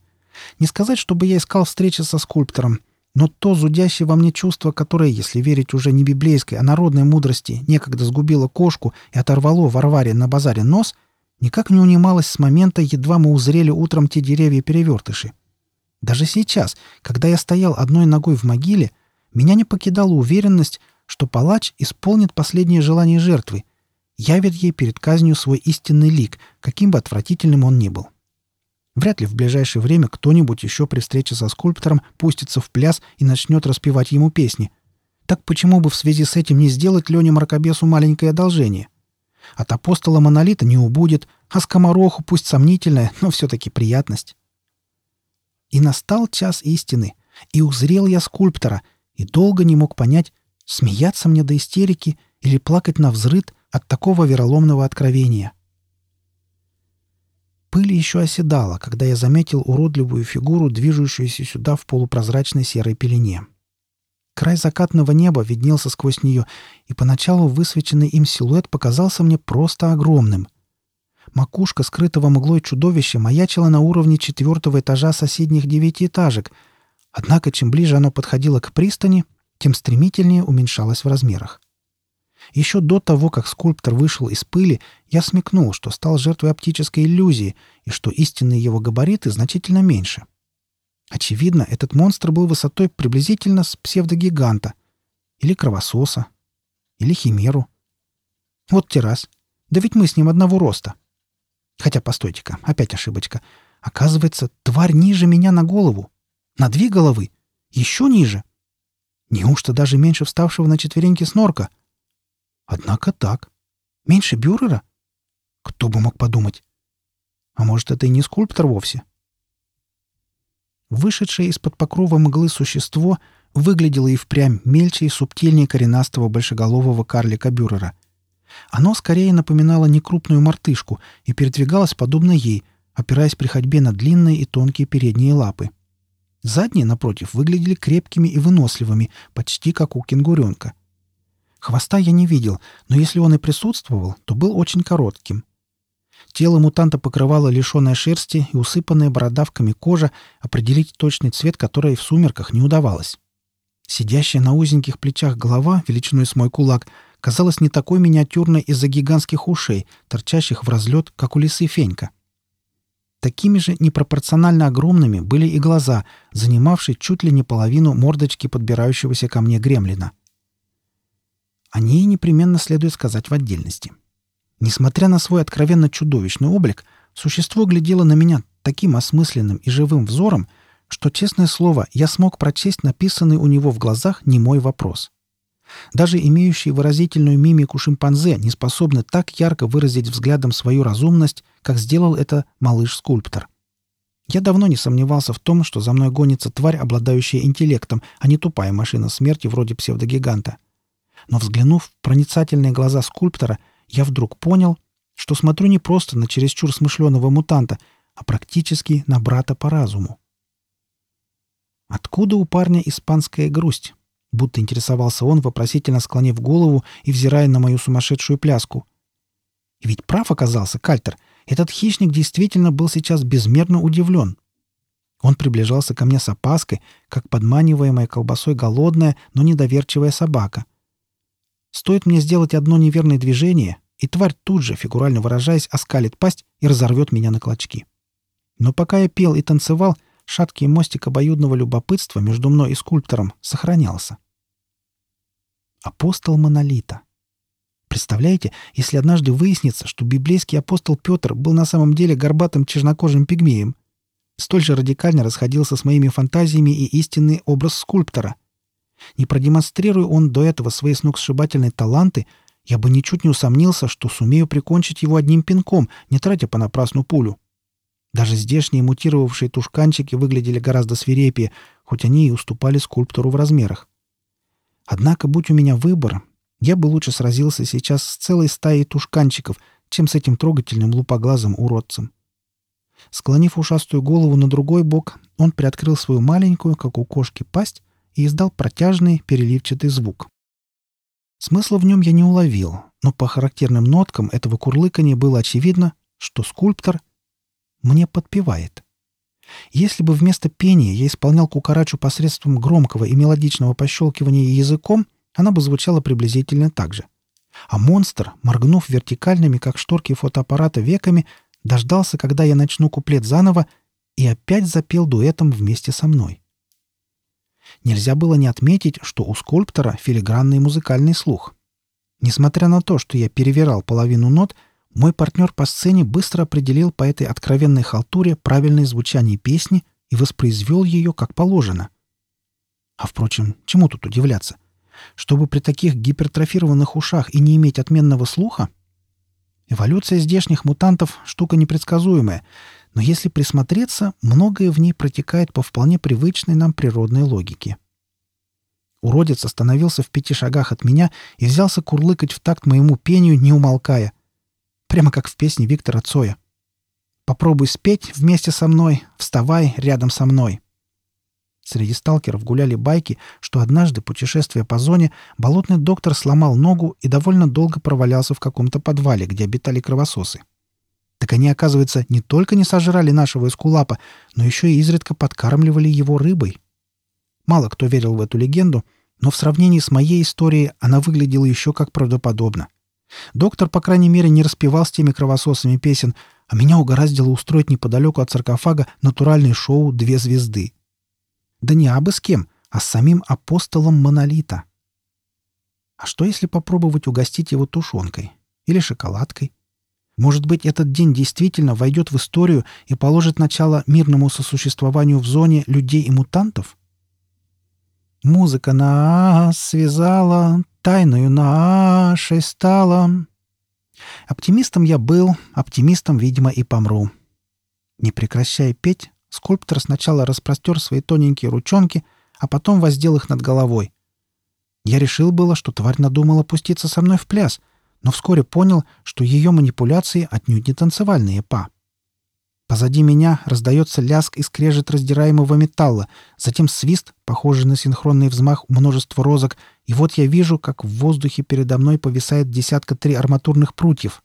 Не сказать, чтобы я искал встречи со скульптором, но то зудящее во мне чувство, которое, если верить уже не библейской, а народной мудрости, некогда сгубило кошку и оторвало Варваре на базаре нос — никак не унималась с момента, едва мы узрели утром те деревья-перевертыши. Даже сейчас, когда я стоял одной ногой в могиле, меня не покидала уверенность, что палач исполнит последнее желание жертвы, явит ей перед казнью свой истинный лик, каким бы отвратительным он ни был. Вряд ли в ближайшее время кто-нибудь еще при встрече со скульптором пустится в пляс и начнет распевать ему песни. Так почему бы в связи с этим не сделать Лене Мракобесу маленькое одолжение — От апостола Монолита не убудет, а скомороху пусть сомнительная, но все-таки приятность. И настал час истины, и узрел я скульптора, и долго не мог понять, смеяться мне до истерики или плакать на взрыд от такого вероломного откровения. Пыль еще оседала, когда я заметил уродливую фигуру, движущуюся сюда в полупрозрачной серой пелене. Край закатного неба виднелся сквозь нее, и поначалу высвеченный им силуэт показался мне просто огромным. Макушка скрытого мглой чудовища маячила на уровне четвертого этажа соседних девятиэтажек, однако чем ближе оно подходило к пристани, тем стремительнее уменьшалось в размерах. Еще до того, как скульптор вышел из пыли, я смекнул, что стал жертвой оптической иллюзии и что истинные его габариты значительно меньше. Очевидно, этот монстр был высотой приблизительно с псевдогиганта. Или кровососа. Или химеру. Вот террас. Да ведь мы с ним одного роста. Хотя, постойте-ка, опять ошибочка. Оказывается, тварь ниже меня на голову. На две головы. Еще ниже. Неужто даже меньше вставшего на четвереньки снорка? Однако так. Меньше бюрера? Кто бы мог подумать? А может, это и не скульптор вовсе? Вышедшее из-под покрова мглы существо выглядело и впрямь мельче и субтильнее коренастого большеголового карлика Бюрера. Оно скорее напоминало некрупную мартышку и передвигалось подобно ей, опираясь при ходьбе на длинные и тонкие передние лапы. Задние, напротив, выглядели крепкими и выносливыми, почти как у кенгуренка. Хвоста я не видел, но если он и присутствовал, то был очень коротким. Тело мутанта покрывало лишенная шерсти и усыпанная бородавками кожа, определить точный цвет которой в сумерках не удавалось. Сидящая на узеньких плечах голова, величиной с мой кулак, казалась не такой миниатюрной из-за гигантских ушей, торчащих в разлет, как у лисы Фенька. Такими же непропорционально огромными были и глаза, занимавшие чуть ли не половину мордочки подбирающегося ко мне гремлина. О ней непременно следует сказать в отдельности. Несмотря на свой откровенно чудовищный облик, существо глядело на меня таким осмысленным и живым взором, что, честное слово, я смог прочесть написанный у него в глазах немой вопрос. Даже имеющие выразительную мимику шимпанзе не способны так ярко выразить взглядом свою разумность, как сделал это малыш-скульптор. Я давно не сомневался в том, что за мной гонится тварь, обладающая интеллектом, а не тупая машина смерти вроде псевдогиганта. Но взглянув в проницательные глаза скульптора, я вдруг понял, что смотрю не просто на чересчур смышленого мутанта, а практически на брата по разуму. Откуда у парня испанская грусть? Будто интересовался он, вопросительно склонив голову и взирая на мою сумасшедшую пляску. И ведь прав оказался Кальтер. Этот хищник действительно был сейчас безмерно удивлен. Он приближался ко мне с опаской, как подманиваемая колбасой голодная, но недоверчивая собака. Стоит мне сделать одно неверное движение, и тварь тут же, фигурально выражаясь, оскалит пасть и разорвет меня на клочки. Но пока я пел и танцевал, шаткий мостик обоюдного любопытства между мной и скульптором сохранялся. Апостол Монолита. Представляете, если однажды выяснится, что библейский апостол Петр был на самом деле горбатым чернокожим пигмеем, столь же радикально расходился с моими фантазиями и истинный образ скульптора. Не продемонстрируя он до этого свои сногсшибательные таланты, я бы ничуть не усомнился, что сумею прикончить его одним пинком, не тратя понапрасну пулю. Даже здешние мутировавшие тушканчики выглядели гораздо свирепее, хоть они и уступали скульптору в размерах. Однако, будь у меня выбор, я бы лучше сразился сейчас с целой стаей тушканчиков, чем с этим трогательным лупоглазым уродцем. Склонив ушастую голову на другой бок, он приоткрыл свою маленькую, как у кошки, пасть и издал протяжный переливчатый звук. Смысла в нем я не уловил, но по характерным ноткам этого курлыкания было очевидно, что скульптор мне подпевает. Если бы вместо пения я исполнял кукарачу посредством громкого и мелодичного пощелкивания языком, она бы звучала приблизительно так же. А монстр, моргнув вертикальными, как шторки фотоаппарата, веками, дождался, когда я начну куплет заново, и опять запел дуэтом вместе со мной. Нельзя было не отметить, что у скульптора филигранный музыкальный слух. Несмотря на то, что я перевирал половину нот, мой партнер по сцене быстро определил по этой откровенной халтуре правильное звучание песни и воспроизвел ее как положено. А впрочем, чему тут удивляться? Чтобы при таких гипертрофированных ушах и не иметь отменного слуха? Эволюция здешних мутантов — штука непредсказуемая, но если присмотреться, многое в ней протекает по вполне привычной нам природной логике. Уродец остановился в пяти шагах от меня и взялся курлыкать в такт моему пению, не умолкая. Прямо как в песне Виктора Цоя. «Попробуй спеть вместе со мной, вставай рядом со мной». Среди сталкеров гуляли байки, что однажды, путешествуя по зоне, болотный доктор сломал ногу и довольно долго провалялся в каком-то подвале, где обитали кровососы. Так они, оказывается, не только не сожрали нашего эскулапа, но еще и изредка подкармливали его рыбой. Мало кто верил в эту легенду, но в сравнении с моей историей она выглядела еще как правдоподобно. Доктор, по крайней мере, не распевал с теми кровососами песен, а меня угораздило устроить неподалеку от саркофага натуральное шоу «Две звезды». Да не абы с кем, а с самим апостолом Монолита. А что, если попробовать угостить его тушенкой? Или шоколадкой? Может быть, этот день действительно войдет в историю и положит начало мирному сосуществованию в зоне людей и мутантов? Музыка нас связала, тайною нашей стала. Оптимистом я был, оптимистом, видимо, и помру. Не прекращая петь, скульптор сначала распростер свои тоненькие ручонки, а потом воздел их над головой. Я решил было, что тварь надумала пуститься со мной в пляс — но вскоре понял, что ее манипуляции отнюдь не танцевальные па. Позади меня раздается ляск и скрежет раздираемого металла, затем свист, похожий на синхронный взмах множества розок, и вот я вижу, как в воздухе передо мной повисает десятка три арматурных прутьев.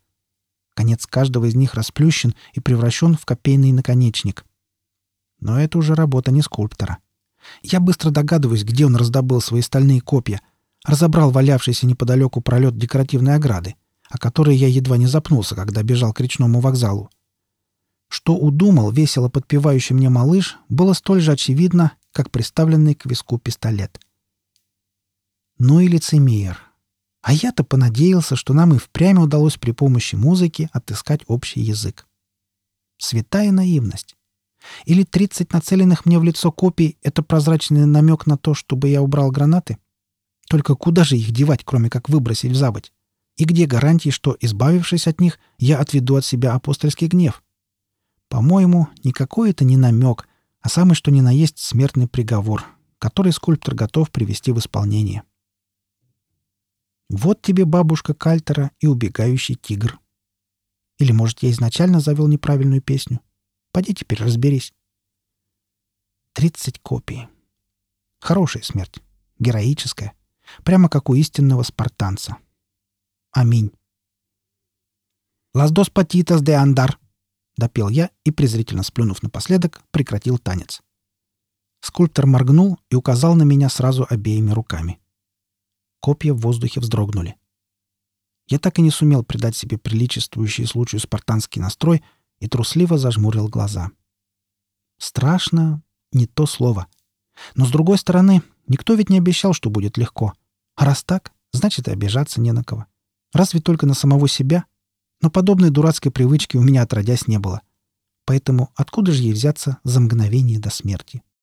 Конец каждого из них расплющен и превращен в копейный наконечник. Но это уже работа не скульптора. Я быстро догадываюсь, где он раздобыл свои стальные копья — разобрал валявшийся неподалеку пролет декоративной ограды, о которой я едва не запнулся, когда бежал к речному вокзалу. Что удумал весело подпевающий мне малыш, было столь же очевидно, как приставленный к виску пистолет. Ну и лицемер. А я-то понадеялся, что нам и впрямь удалось при помощи музыки отыскать общий язык. Святая наивность. Или тридцать нацеленных мне в лицо копий — это прозрачный намек на то, чтобы я убрал гранаты? Только куда же их девать, кроме как выбросить в забыть? И где гарантии, что, избавившись от них, я отведу от себя апостольский гнев? По-моему, никакой это не намек, а самый что ни на есть смертный приговор, который скульптор готов привести в исполнение. Вот тебе бабушка Кальтера и убегающий тигр. Или, может, я изначально завел неправильную песню? Пойди теперь разберись. Тридцать копий. Хорошая смерть. Героическая. Прямо как у истинного спартанца. Аминь. «Las dos patitas de andar», — допел я и, презрительно сплюнув напоследок, прекратил танец. Скульптор моргнул и указал на меня сразу обеими руками. Копья в воздухе вздрогнули. Я так и не сумел придать себе приличествующий случаю спартанский настрой и трусливо зажмурил глаза. Страшно — не то слово. Но, с другой стороны, Никто ведь не обещал, что будет легко. А раз так, значит и обижаться не на кого. Разве только на самого себя? Но подобной дурацкой привычки у меня отродясь не было. Поэтому откуда же ей взяться за мгновение до смерти? —